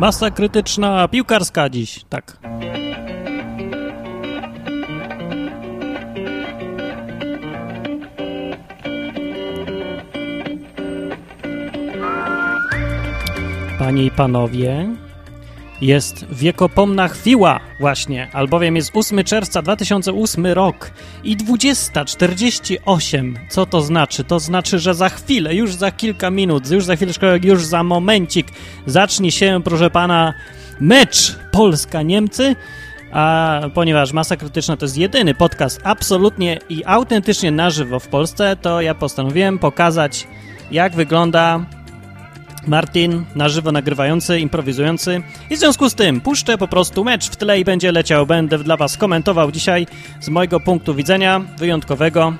Masa krytyczna piłkarska dziś, tak. Panie i panowie, jest wiekopomna chwila właśnie, albowiem jest 8 czerwca 2008 rok i 20.48. Co to znaczy? To znaczy, że za chwilę, już za kilka minut, już za chwileczkę, już za momencik zacznie się, proszę pana, mecz Polska-Niemcy. A ponieważ Masa Krytyczna to jest jedyny podcast absolutnie i autentycznie na żywo w Polsce, to ja postanowiłem pokazać, jak wygląda Martin, na żywo nagrywający, improwizujący. I w związku z tym puszczę po prostu mecz w tle i będzie leciał. Będę dla Was komentował dzisiaj z mojego punktu widzenia wyjątkowego.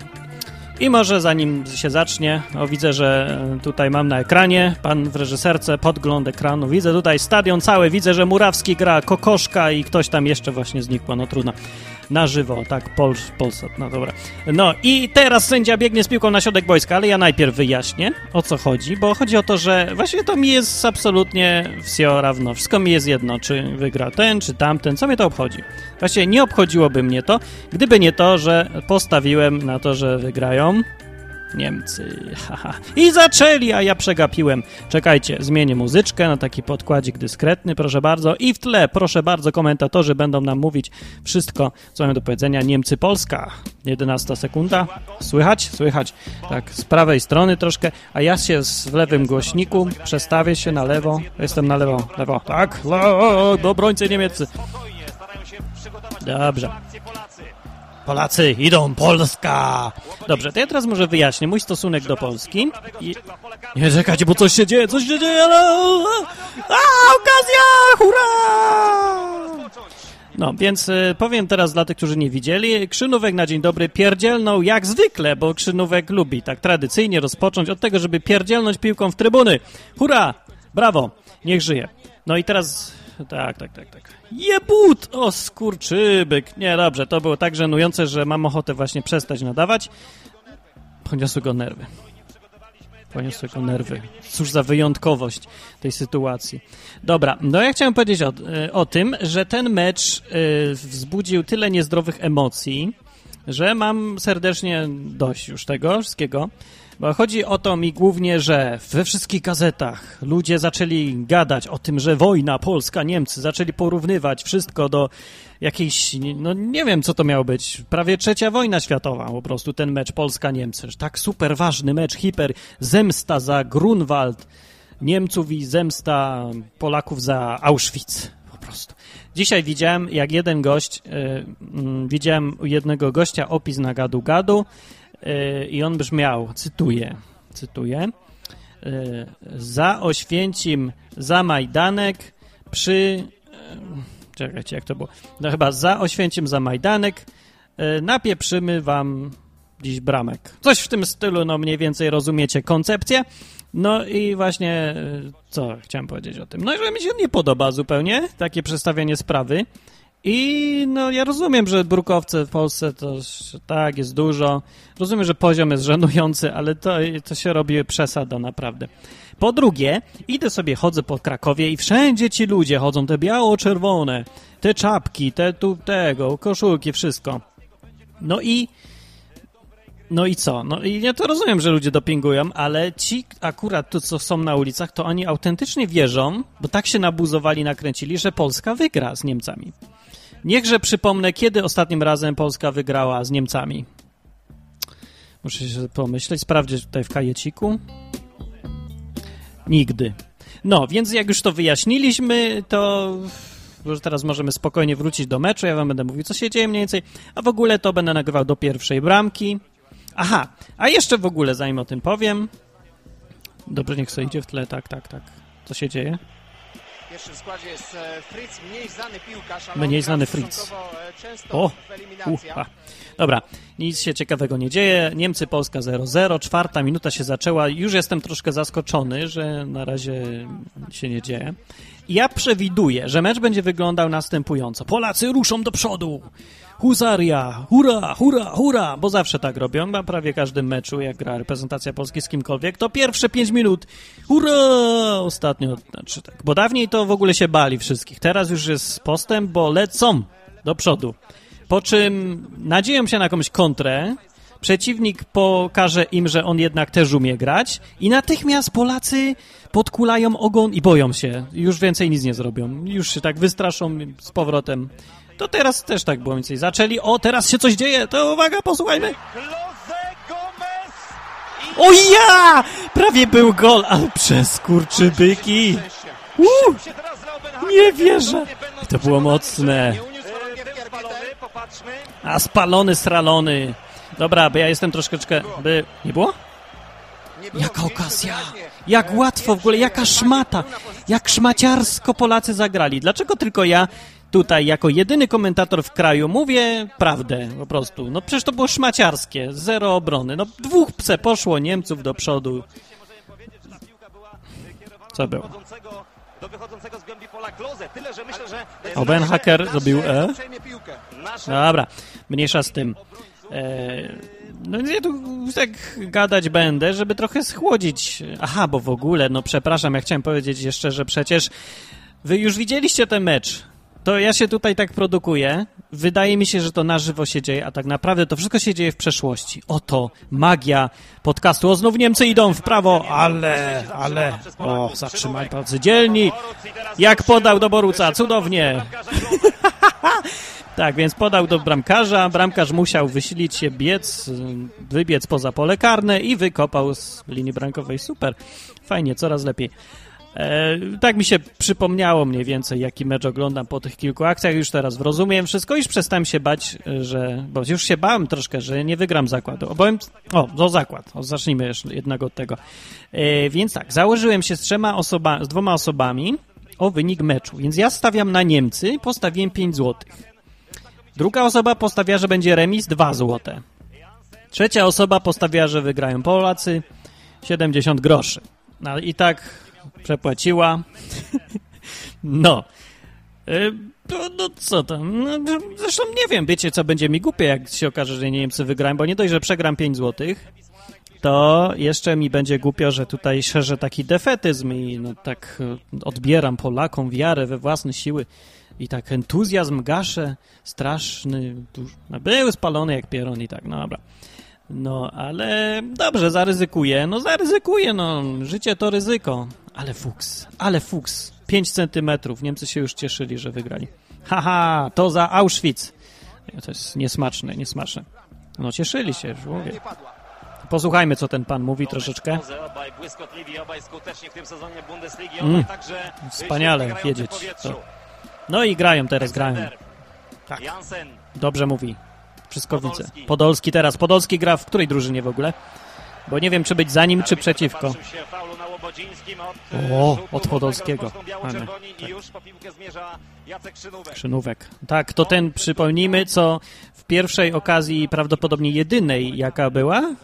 I może zanim się zacznie, o widzę, że tutaj mam na ekranie, pan w reżyserce, podgląd ekranu, widzę tutaj stadion cały, widzę, że Murawski gra, Kokoszka i ktoś tam jeszcze właśnie znikło, no trudno na żywo, tak, Pol, Polsat, no dobra. No i teraz sędzia biegnie z piłką na środek boiska, ale ja najpierw wyjaśnię, o co chodzi, bo chodzi o to, że właściwie to mi jest absolutnie wsio rawno, wszystko mi jest jedno, czy wygra ten, czy tamten, co mnie to obchodzi. Właściwie nie obchodziłoby mnie to, gdyby nie to, że postawiłem na to, że wygrają Niemcy. Haha. I zaczęli, a ja przegapiłem. Czekajcie, zmienię muzyczkę na taki podkładzik dyskretny, proszę bardzo. I w tle, proszę bardzo, komentatorzy będą nam mówić wszystko, co mają do powiedzenia. Niemcy-Polska. 11 sekunda. Słychać? Słychać. Tak, z prawej strony troszkę, a ja się w lewym głośniku przestawię się na lewo. Jestem na lewo, lewo. Tak, do obrońcy niemieccy. Dobrze. Polacy idą, Polska! Dobrze, to ja teraz może wyjaśnię mój stosunek do Polski. I... Nie czekajcie, bo coś się dzieje, coś się dzieje! A, okazja! Hurra! No, więc y, powiem teraz dla tych, którzy nie widzieli. Krzynówek na dzień dobry pierdzielnął jak zwykle, bo Krzynówek lubi tak tradycyjnie rozpocząć od tego, żeby pierdzielnąć piłką w trybuny. Hurra! Brawo! Niech żyje. No i teraz tak, tak, tak, tak. Jebut! O, skurczybyk. Nie, dobrze, to było tak żenujące, że mam ochotę właśnie przestać nadawać. Poniosły go nerwy. Poniosły go nerwy. Cóż za wyjątkowość tej sytuacji. Dobra, no ja chciałem powiedzieć o, e, o tym, że ten mecz y, wzbudził tyle niezdrowych emocji, że mam serdecznie dość już tego wszystkiego. Bo chodzi o to mi głównie, że we wszystkich gazetach ludzie zaczęli gadać o tym, że wojna Polska, Niemcy, zaczęli porównywać wszystko do jakiejś, no nie wiem co to miało być, prawie trzecia wojna światowa po prostu, ten mecz Polska-Niemcy. Tak super ważny mecz, hiper, zemsta za Grunwald Niemców i zemsta Polaków za Auschwitz po prostu. Dzisiaj widziałem, jak jeden gość, yy, widziałem u jednego gościa opis na gadu-gadu, i on brzmiał, cytuję, cytuję, za Oświęcim, za Majdanek, przy... Czekajcie, jak to było? No chyba za Oświęcim, za Majdanek napieprzymy wam dziś bramek. Coś w tym stylu, no mniej więcej rozumiecie koncepcję. No i właśnie, co chciałem powiedzieć o tym? No, że mi się nie podoba zupełnie takie przedstawienie sprawy. I no ja rozumiem, że brukowce w Polsce to tak, jest dużo. Rozumiem, że poziom jest żenujący, ale to, to się robi przesada naprawdę. Po drugie, idę sobie, chodzę po Krakowie i wszędzie ci ludzie chodzą, te biało-czerwone, te czapki, te tu tego, koszulki, wszystko. No i no i co? No i ja to rozumiem, że ludzie dopingują, ale ci akurat tu, co są na ulicach, to oni autentycznie wierzą, bo tak się nabuzowali, nakręcili, że Polska wygra z Niemcami. Niechże przypomnę, kiedy ostatnim razem Polska wygrała z Niemcami. Muszę się pomyśleć, sprawdzić tutaj w kajeciku. Nigdy. No, więc jak już to wyjaśniliśmy, to już teraz możemy spokojnie wrócić do meczu. Ja wam będę mówił, co się dzieje mniej więcej, a w ogóle to będę nagrywał do pierwszej bramki. Aha, a jeszcze w ogóle, zanim o tym powiem. Dobrze, niech sobie idzie w tle, tak, tak, tak. Co się dzieje? Pierwszym składzie jest e, Fritz, mniej znany piłkarz, ale Mniej znany Fritz. E, o, uha. Dobra, nic się ciekawego nie dzieje. Niemcy, Polska 0-0, czwarta minuta się zaczęła. Już jestem troszkę zaskoczony, że na razie się nie dzieje. Ja przewiduję, że mecz będzie wyglądał następująco. Polacy ruszą do przodu. Husaria, hura, hura, hura, bo zawsze tak robią, na prawie każdym meczu, jak gra reprezentacja Polski z kimkolwiek, to pierwsze pięć minut, hura, ostatnio, znaczy tak, bo dawniej to w ogóle się bali wszystkich, teraz już jest postęp, bo lecą do przodu, po czym nadzieją się na jakąś kontrę, przeciwnik pokaże im, że on jednak też umie grać i natychmiast Polacy podkulają ogon i boją się. Już więcej nic nie zrobią. Już się tak wystraszą z powrotem. To teraz też tak było więcej. Zaczęli, o teraz się coś dzieje, to uwaga, posłuchajmy. O ja! Prawie był gol, ale przez kurczybyki. Uh, nie wierzę. To było mocne. A spalony, sralony. Dobra, bo ja jestem troszeczkę... By... Nie było? Jaka okazja! Jak łatwo w ogóle, jaka szmata! Jak szmaciarsko Polacy zagrali. Dlaczego tylko ja tutaj jako jedyny komentator w kraju mówię prawdę po prostu? No przecież to było szmaciarskie, zero obrony. No dwóch pse poszło Niemców do przodu. Co było? do wychodzącego z głębi pola Klose. Tyle, że myślę, że... Oben Hacker zrobił E. Dobra, mniejsza z tym. E, no ja tu tak gadać będę, żeby trochę schłodzić. Aha, bo w ogóle, no przepraszam, ja chciałem powiedzieć jeszcze, że przecież wy już widzieliście ten mecz. To ja się tutaj tak produkuję. Wydaje mi się, że to na żywo się dzieje, a tak naprawdę to wszystko się dzieje w przeszłości. Oto magia podcastu. O, znów Niemcy idą w prawo, ale, ale, o, zatrzymaj palcy dzielni. Jak podał do Boruca, cudownie. Tak, więc podał do bramkarza. Bramkarz musiał wysilić się, biec, wybiec poza pole karne i wykopał z linii bramkowej. Super. Fajnie, coraz lepiej. E, tak mi się przypomniało mniej więcej, jaki mecz oglądam po tych kilku akcjach. Już teraz rozumiem wszystko, już przestałem się bać, że. Bo już się bałem troszkę, że nie wygram zakładu. Obowiem. O, do zakład. O, zacznijmy jeszcze jednego od tego. E, więc tak, założyłem się z trzema osobami, z dwoma osobami o wynik meczu. Więc ja stawiam na Niemcy, postawiłem 5 złotych. Druga osoba postawia, że będzie remis 2 złote. Trzecia osoba postawia, że wygrają Polacy 70 groszy. No i tak przepłaciła. no. Y, no, no co tam? No, zresztą nie wiem, wiecie co będzie mi głupie, jak się okaże, że Niemcy wygrają, bo nie dość, że przegram 5 złotych, to jeszcze mi będzie głupio, że tutaj szerzę taki defetyzm i no tak odbieram Polakom wiarę we własne siły i tak entuzjazm gaszę, straszny, no, był spalony jak pieron i tak, no dobra. No, ale dobrze, zaryzykuję, no zaryzykuję, no, życie to ryzyko. Ale fuks, ale fuks, 5 centymetrów, Niemcy się już cieszyli, że wygrali. Haha, to za Auschwitz. To jest niesmaczne, niesmaczne. No cieszyli się, już mówię. Posłuchajmy, co ten pan mówi troszeczkę. Obaj błyskotliwi, obaj skutecznie w tym sezonie Bundesligi, Mm. także Wspaniale wiedzieć to. No i grają teraz, grają. Tak. Dobrze mówi. Wszystko widzę. Podolski teraz. Podolski gra w której drużynie w ogóle? Bo nie wiem, czy być za nim, czy przeciwko. Łobodzińskim od, O, e, od Podolskiego. Mamy, Szynówek. Krzynówek. Tak, to ten, przypomnijmy, co w pierwszej okazji, prawdopodobnie jedynej, jaka była e,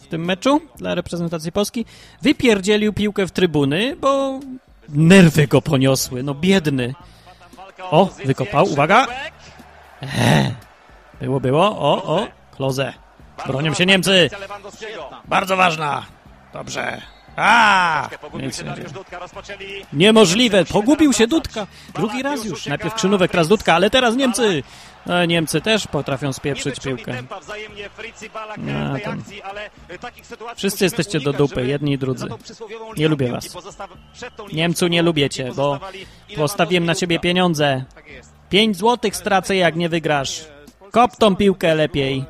w tym meczu dla reprezentacji Polski, wypierdzielił piłkę w trybuny, bo nerwy go poniosły. No biedny. O, wykopał, uwaga. Szynówek. Było, było. O, o, Kloze. Bronią się Niemcy. Bardzo ważna. Dobrze. A! Nic. Niemożliwe, pogubił się Dudka. Drugi raz już. Najpierw Krzynówek, teraz Dudka, ale teraz Niemcy. No, Niemcy też potrafią spieprzyć piłkę. No, tam. takich sytuacji Wszyscy jesteście do dupy, jedni i drudzy. Nie lubię was. Niemcu nie piłki lubicie, bo postawiłem na ciebie pieniądze. Tak jest. 5 złotych stracę, jak nie wygrasz. Kop tą piłkę lepiej.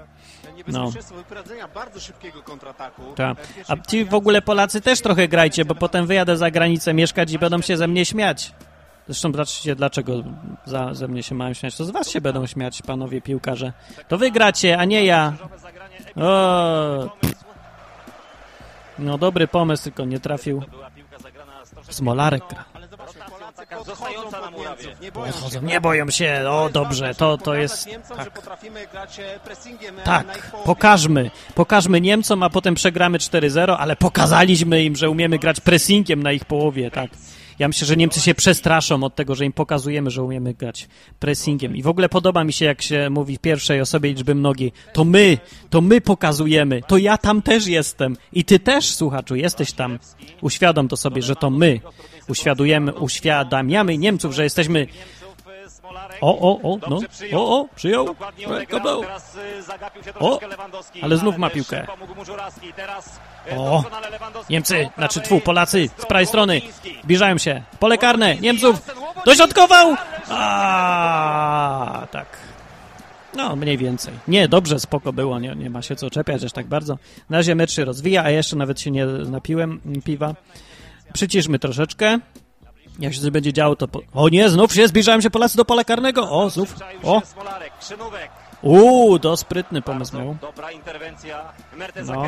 No. Niebezpieczeństwo wyprowadzenia bardzo szybkiego kontrataku. Tak. W pierwszej A ci w ogóle Polacy też trochę grajcie, bo potem wyjadę za granicę mieszkać i będą się ze mnie śmiać. Zresztą zobaczcie, dlaczego za, ze mnie się mają śmiać. To z was się będą śmiać, panowie piłkarze. To wygracie, a nie ja. O, no dobry pomysł, tylko nie trafił. Smolarek gra. Ale zobaczcie, Rotacja Polacy taka zostająca na murawie. Nie boją Podchodzą, się. nie boją się. O, dobrze, to, to jest... Niemcom, Tak. potrafimy grać e, pressingiem e, na Tak, pokażmy, pokażmy Niemcom, a potem przegramy 4-0, ale pokazaliśmy im, że umiemy grać pressingiem na ich połowie, tak. Ja myślę, że Niemcy się przestraszą od tego, że im pokazujemy, że umiemy grać pressingiem. I w ogóle podoba mi się, jak się mówi w pierwszej osobie liczby mnogiej. To my, to my pokazujemy, to ja tam też jestem. I ty też, słuchaczu, jesteś tam. Uświadom to sobie, że to my uświadujemy, uświadamiamy Niemców, że jesteśmy o, o, o, no. O, o, przyjął. Dobra. O, ale znów ma piłkę. O, Niemcy, znaczy twu, Polacy z prawej strony zbliżają się. Pole karne, Niemców dośrodkował! A, tak. No, mniej więcej. Nie, dobrze, spoko było, nie, nie ma się co czepiać aż tak bardzo. Na razie mecz się rozwija, a jeszcze nawet się nie napiłem piwa. Przyciszmy troszeczkę. Jak się coś będzie działo, to... Po... O nie, znów się zbliżają się Polacy do pola karnego. O, znów. O. Uuu, to sprytny pomysł miał. Dobra interwencja No.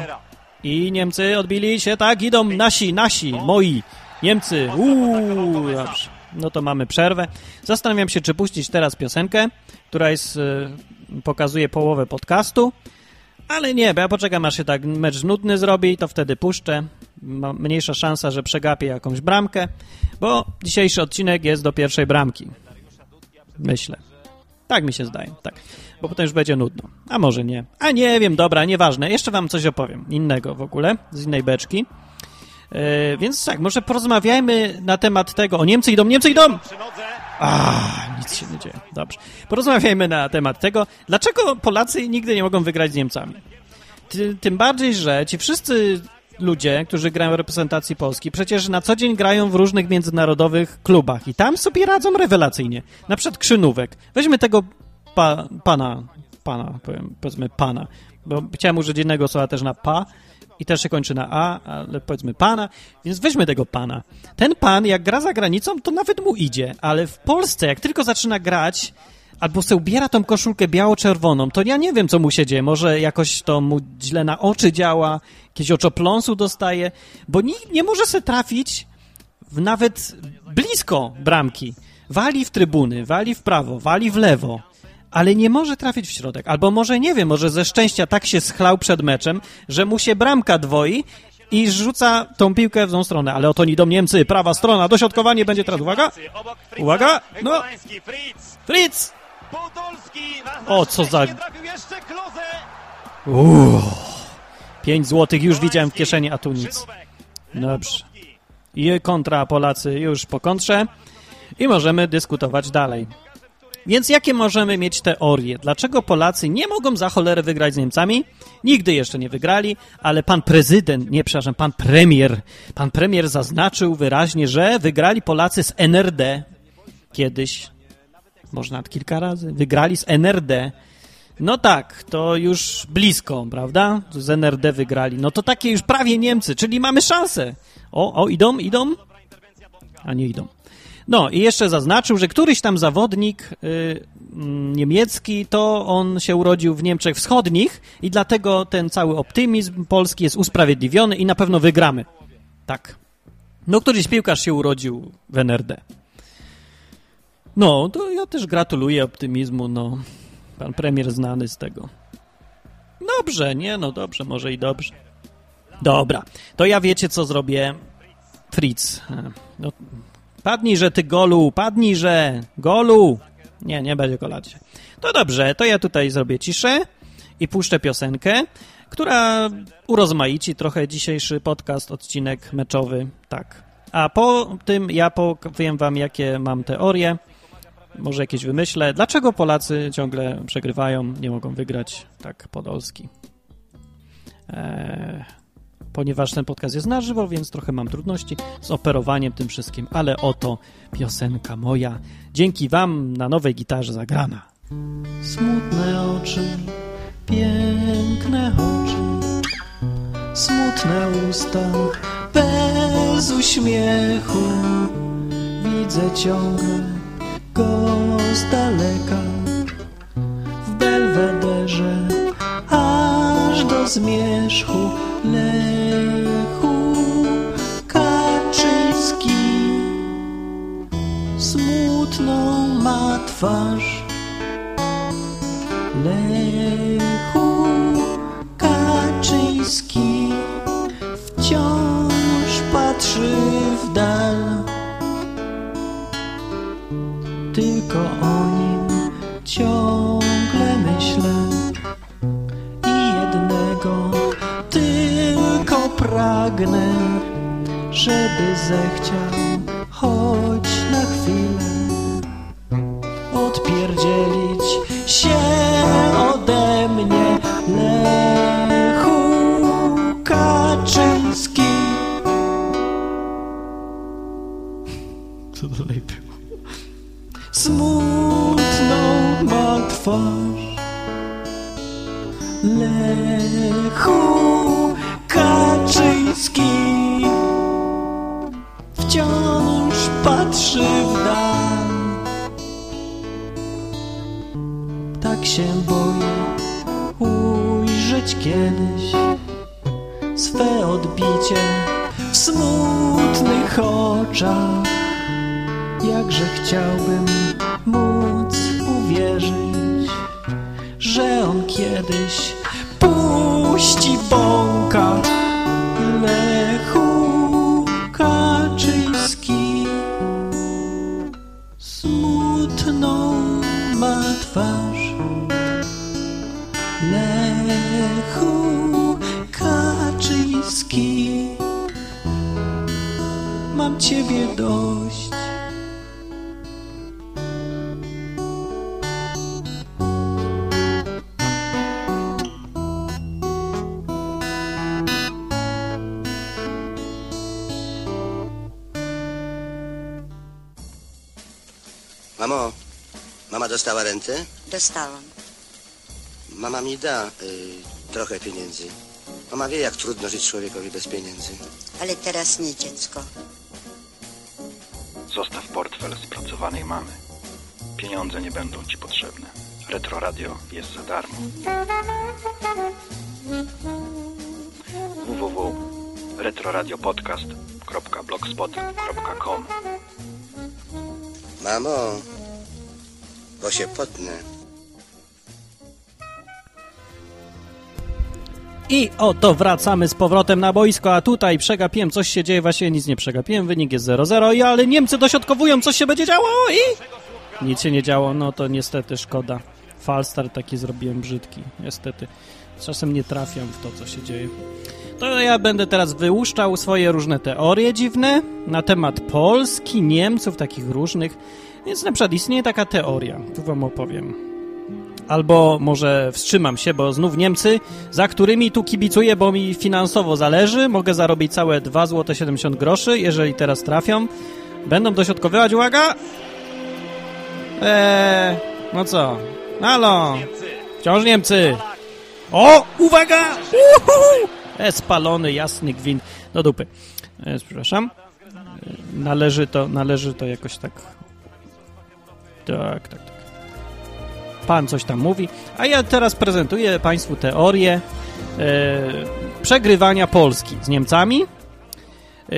I Niemcy odbili się, tak, idą nasi, nasi, moi. Niemcy, uuu. No to mamy przerwę. Zastanawiam się, czy puścić teraz piosenkę, która jest, y, pokazuje połowę podcastu, ale nie, bo ja poczekam, aż się tak mecz nudny zrobi, to wtedy puszczę. Mniejsza szansa, że przegapię jakąś bramkę, bo dzisiejszy odcinek jest do pierwszej bramki. Myślę. Tak mi się zdaje, tak. Bo potem już będzie nudno. A może nie. A nie wiem, dobra, nieważne. Jeszcze wam coś opowiem. Innego w ogóle, z innej beczki. Yy, więc tak, może porozmawiajmy na temat tego. O, Niemcy idą, Niemcy idą! A, nic się nie dzieje. Dobrze. Porozmawiajmy na temat tego, dlaczego Polacy nigdy nie mogą wygrać z Niemcami. Ty, tym bardziej, że ci wszyscy ludzie, którzy grają w reprezentacji Polski, przecież na co dzień grają w różnych międzynarodowych klubach i tam sobie radzą rewelacyjnie. Na przykład Krzynówek. Weźmy tego pa, pana, pana, powiem, powiedzmy pana, bo chciałem użyć jednego słowa też na pa i też się kończy na a, ale powiedzmy pana, więc weźmy tego pana. Ten pan, jak gra za granicą, to nawet mu idzie, ale w Polsce, jak tylko zaczyna grać, albo se ubiera tą koszulkę biało-czerwoną, to ja nie wiem, co mu się dzieje. Może jakoś to mu źle na oczy działa, jakieś oczopląsu dostaje, bo nikt nie może se trafić w nawet blisko bramki. Wali w trybuny, wali w prawo, wali w lewo, ale nie może trafić w środek. Albo może, nie wiem, może ze szczęścia tak się schlał przed meczem, że mu się bramka dwoi i rzuca tą piłkę w tą stronę. Ale oto idą Niemcy, prawa strona, dośrodkowanie będzie teraz. Uwaga! Uwaga! No! Fritz! O, co za... Uuu. 5 złotych już widziałem w kieszeni, a tu nic. Dobrze. I kontra Polacy już po kontrze. I możemy dyskutować dalej. Więc jakie możemy mieć teorie? Dlaczego Polacy nie mogą za cholerę wygrać z Niemcami? Nigdy jeszcze nie wygrali, ale pan prezydent, nie przepraszam, pan premier, pan premier zaznaczył wyraźnie, że wygrali Polacy z NRD kiedyś, może nawet kilka razy, wygrali z NRD. No tak, to już blisko, prawda? Z NRD wygrali. No to takie już prawie Niemcy, czyli mamy szansę. O, o, idą, idą? A nie idą. No i jeszcze zaznaczył, że któryś tam zawodnik y, niemiecki, to on się urodził w Niemczech Wschodnich i dlatego ten cały optymizm polski jest usprawiedliwiony i na pewno wygramy. Tak. No któryś piłkarz się urodził w NRD. No, to ja też gratuluję optymizmu, no. Pan premier znany z tego. Dobrze, nie, no dobrze, może i dobrze. Dobra, to ja wiecie, co zrobię. Fritz. No, Padnij, że ty golu, padnij, że golu. Nie, nie będzie dzisiaj. To dobrze, to ja tutaj zrobię ciszę i puszczę piosenkę, która urozmaici trochę dzisiejszy podcast, odcinek meczowy, tak. A po tym ja powiem wam, jakie mam teorie, może jakieś wymyślę. Dlaczego Polacy ciągle przegrywają, nie mogą wygrać tak podolski? Eee, ponieważ ten podcast jest na żywo, więc trochę mam trudności z operowaniem tym wszystkim, ale oto piosenka moja. Dzięki Wam na nowej gitarze zagrana. Smutne oczy, piękne oczy, smutne usta, bez uśmiechu. Widzę ciągle go z daleka belwederze, aż do zmierzchu Lechu Kaczyński smutną ma twarz. Lechu Kaczyński wciąż patrzy w dal. tylko o nim ciągle pragnę, żeby zechciał choć na chwilę odpierdzielić się ode mnie Lechu Kaczyński. Co dalej było? Smutną ma twarz Lechu Kaczyński Wciąż patrzy w dal Tak się boję ujrzeć kiedyś Swe odbicie w smutnych oczach. Jakże chciałbym móc uwierzyć, że on kiedyś puści bąka ciebie dość. Mamo, mama dostała rentę? Dostałam. Mama mi da y, trochę pieniędzy. Mama wie, jak trudno żyć człowiekowi bez pieniędzy. Ale teraz nie dziecko. Zostaw portfel spracowanej mamy. Pieniądze nie będą ci potrzebne. Retro Radio jest za darmo. www.retroradiopodcast.blogspot.com Mamo, bo się potnę. I oto wracamy z powrotem na boisko, a tutaj przegapiłem, coś się dzieje, właśnie nic nie przegapiłem, wynik jest 0-0, i ale Niemcy dośrodkowują, coś się będzie działo i... Nic się nie działo, no to niestety szkoda. Falstar taki zrobiłem brzydki, niestety. Czasem nie trafiam w to, co się dzieje. To ja będę teraz wyłuszczał swoje różne teorie dziwne na temat Polski, Niemców, takich różnych. Więc na przykład istnieje taka teoria, tu wam opowiem. Albo może wstrzymam się, bo znów Niemcy, za którymi tu kibicuję, bo mi finansowo zależy, mogę zarobić całe 2 zł 70 groszy, jeżeli teraz trafią. Będą dośrodkowywać, uwaga! Eee, no co? Halo! Wciąż Niemcy! O, uwaga! Uhu! E, spalony, jasny gwint. Do dupy. E, przepraszam. E, należy to, należy to jakoś tak... Tak, tak, tak. Pan coś tam mówi. A ja teraz prezentuję Państwu teorię e, przegrywania Polski z Niemcami. E,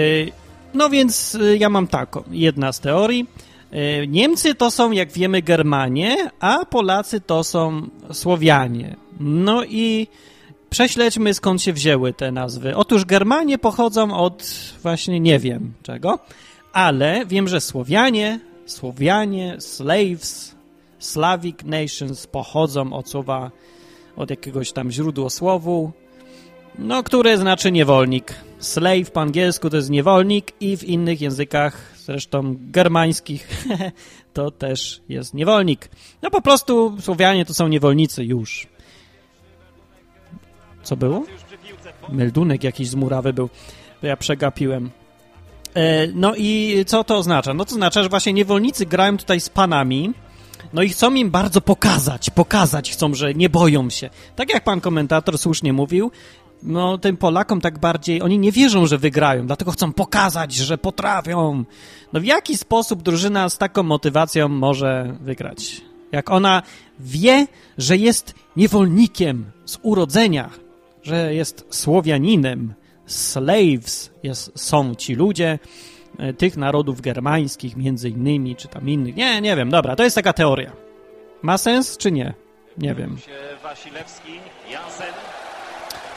no więc e, ja mam taką, jedna z teorii. E, Niemcy to są, jak wiemy, Germanie, a Polacy to są Słowianie. No i prześledźmy skąd się wzięły te nazwy. Otóż Germanie pochodzą od właśnie nie wiem czego, ale wiem, że Słowianie, Słowianie, Slaves, Slavic Nations pochodzą od słowa, od jakiegoś tam źródłosłowu, no, które znaczy niewolnik. Slave po angielsku to jest niewolnik i w innych językach, zresztą germańskich, to też jest niewolnik. No po prostu Słowianie to są niewolnicy już. Co było? Meldunek jakiś z murawy był. To ja przegapiłem. E, no i co to oznacza? No to oznacza, że właśnie niewolnicy grają tutaj z panami, no i chcą im bardzo pokazać, pokazać chcą, że nie boją się. Tak jak pan komentator słusznie mówił, no tym Polakom tak bardziej, oni nie wierzą, że wygrają, dlatego chcą pokazać, że potrafią. No w jaki sposób drużyna z taką motywacją może wygrać? Jak ona wie, że jest niewolnikiem z urodzenia, że jest Słowianinem, slaves jest, są ci ludzie, tych narodów germańskich między innymi, czy tam innych. Nie, nie wiem, dobra, to jest taka teoria. Ma sens, czy nie? Nie wiem.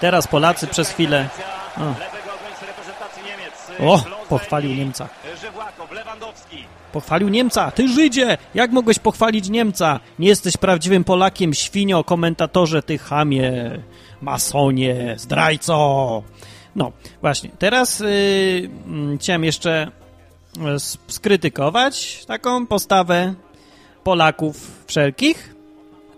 Teraz Polacy przez chwilę... O. Pochwalił Niemca. Pochwalił Niemca. Ty Żydzie! Jak mogłeś pochwalić Niemca? Nie jesteś prawdziwym Polakiem, świnio, komentatorze, ty chamie, masonie, zdrajco. No, właśnie. Teraz yy, chciałem jeszcze s- skrytykować taką postawę Polaków wszelkich,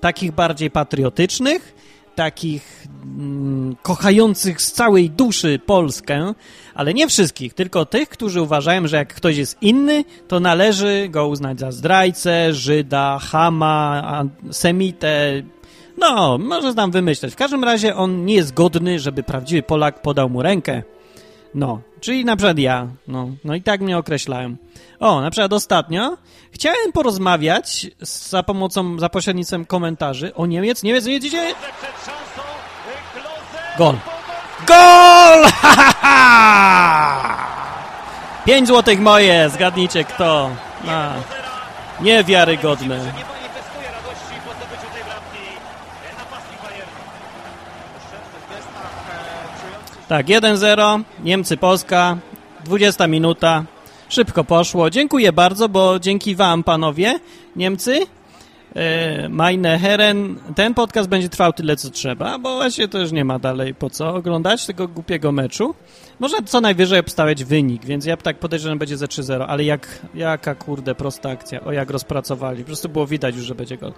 takich bardziej patriotycznych, takich mm, kochających z całej duszy Polskę, ale nie wszystkich, tylko tych, którzy uważają, że jak ktoś jest inny, to należy go uznać za zdrajcę, Żyda, Hama, Semitę. No, może tam wymyśleć. W każdym razie on nie jest godny, żeby prawdziwy Polak podał mu rękę. No, czyli na przykład ja. No, no i tak mnie określają. O, na przykład ostatnio chciałem porozmawiać z, za pomocą, za pośrednictwem komentarzy o Niemiec. Niemiec, Klose. Gol. Gol! Ha, ha, ha! Pięć złotych moje, zgadnijcie kto. A, niewiarygodne. Nie manifestuje radości po zdobyciu tej bramki. E, Napastnik Bayernu. Oszczędny w gestach, e, czujący się Tak, 1-0, Niemcy, Polska, 20 minuta. Szybko poszło. Dziękuję bardzo, bo dzięki wam, panowie, Niemcy, e, meine Herren, ten podcast będzie trwał tyle, co trzeba, bo właśnie to już nie ma dalej po co oglądać tego głupiego meczu. Można co najwyżej obstawiać wynik, więc ja tak podejrzewam, że będzie ze 3-0, ale jak, jaka kurde prosta akcja, o jak rozpracowali, po prostu było widać już, że będzie gol.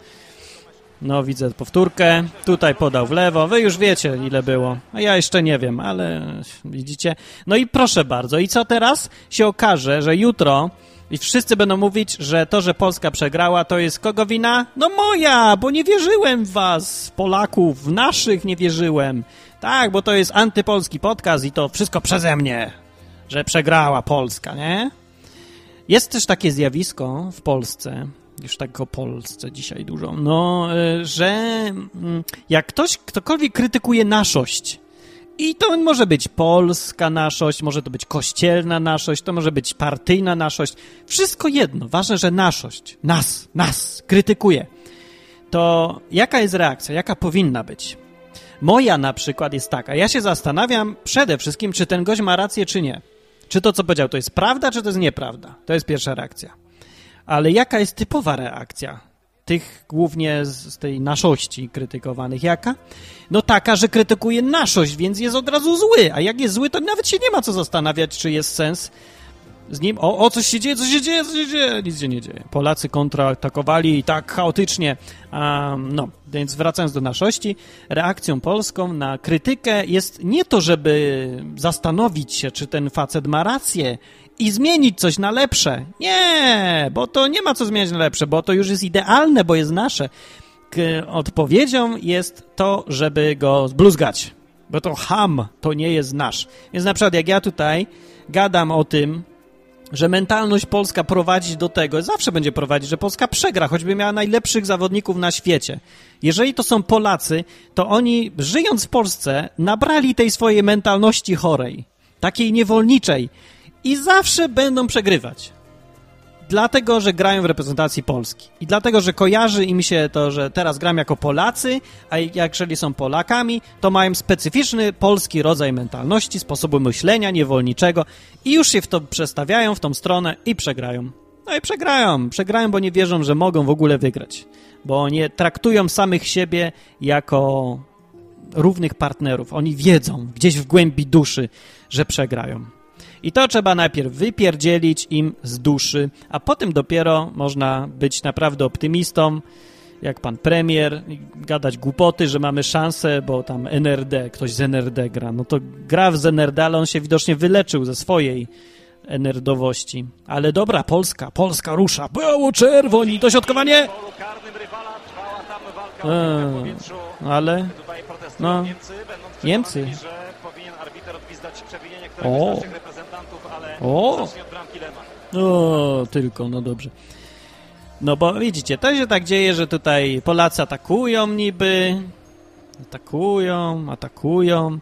No, widzę powtórkę. Tutaj podał w lewo. Wy już wiecie, ile było. Ja jeszcze nie wiem, ale widzicie. No i proszę bardzo. I co teraz? Się okaże, że jutro i wszyscy będą mówić, że to, że Polska przegrała, to jest kogo wina? No moja, bo nie wierzyłem w was, Polaków, w naszych nie wierzyłem. Tak, bo to jest antypolski podcast i to wszystko przeze mnie, że przegrała Polska, nie? Jest też takie zjawisko w Polsce, już tak o Polsce dzisiaj dużo, no, y, że mm, jak ktoś, ktokolwiek krytykuje naszość, i to może być polska naszość, może to być kościelna naszość, to może być partyjna naszość, wszystko jedno, ważne, że naszość, nas, nas krytykuje, to jaka jest reakcja, jaka powinna być? Moja na przykład jest taka, ja się zastanawiam przede wszystkim, czy ten gość ma rację, czy nie. Czy to, co powiedział, to jest prawda, czy to jest nieprawda? To jest pierwsza reakcja. Ale jaka jest typowa reakcja tych głównie z, z tej naszości krytykowanych? Jaka? No taka, że krytykuje naszość, więc jest od razu zły. A jak jest zły, to nawet się nie ma co zastanawiać, czy jest sens z nim. O, o coś się dzieje, coś się dzieje, coś się dzieje. Nic się nie dzieje. Polacy kontraatakowali i tak chaotycznie. Um, no, więc wracając do naszości, reakcją polską na krytykę jest nie to, żeby zastanowić się, czy ten facet ma rację i zmienić coś na lepsze. Nie, bo to nie ma co zmieniać na lepsze, bo to już jest idealne, bo jest nasze. K odpowiedzią jest to, żeby go zbluzgać, bo to ham, to nie jest nasz. Więc na przykład jak ja tutaj gadam o tym, że mentalność polska prowadzi do tego, zawsze będzie prowadzić, że Polska przegra, choćby miała najlepszych zawodników na świecie. Jeżeli to są Polacy, to oni, żyjąc w Polsce, nabrali tej swojej mentalności chorej, takiej niewolniczej i zawsze będą przegrywać. Dlatego, że grają w reprezentacji Polski. I dlatego, że kojarzy im się to, że teraz gram jako Polacy, a jeżeli są Polakami, to mają specyficzny polski rodzaj mentalności, sposobu myślenia niewolniczego i już się w to przestawiają, w tą stronę i przegrają. No i przegrają. Przegrają, bo nie wierzą, że mogą w ogóle wygrać. Bo nie traktują samych siebie jako równych partnerów. Oni wiedzą gdzieś w głębi duszy, że przegrają. I to trzeba najpierw wypierdzielić im z duszy, a potem dopiero można być naprawdę optymistą, jak pan premier, gadać głupoty, że mamy szansę, bo tam NRD, ktoś z NRD gra. No to gra w z NRD, ale on się widocznie wyleczył ze swojej enerdowości. Ale dobra, Polska, Polska rusza. Było czerwoni, dośrodkowanie! Eee, ale no. Niemcy, O. z naszych reprezentantów, ale O. O, tylko, no dobrze. No bo widzicie, to się tak dzieje, że tutaj Polacy atakują niby, atakują, atakują,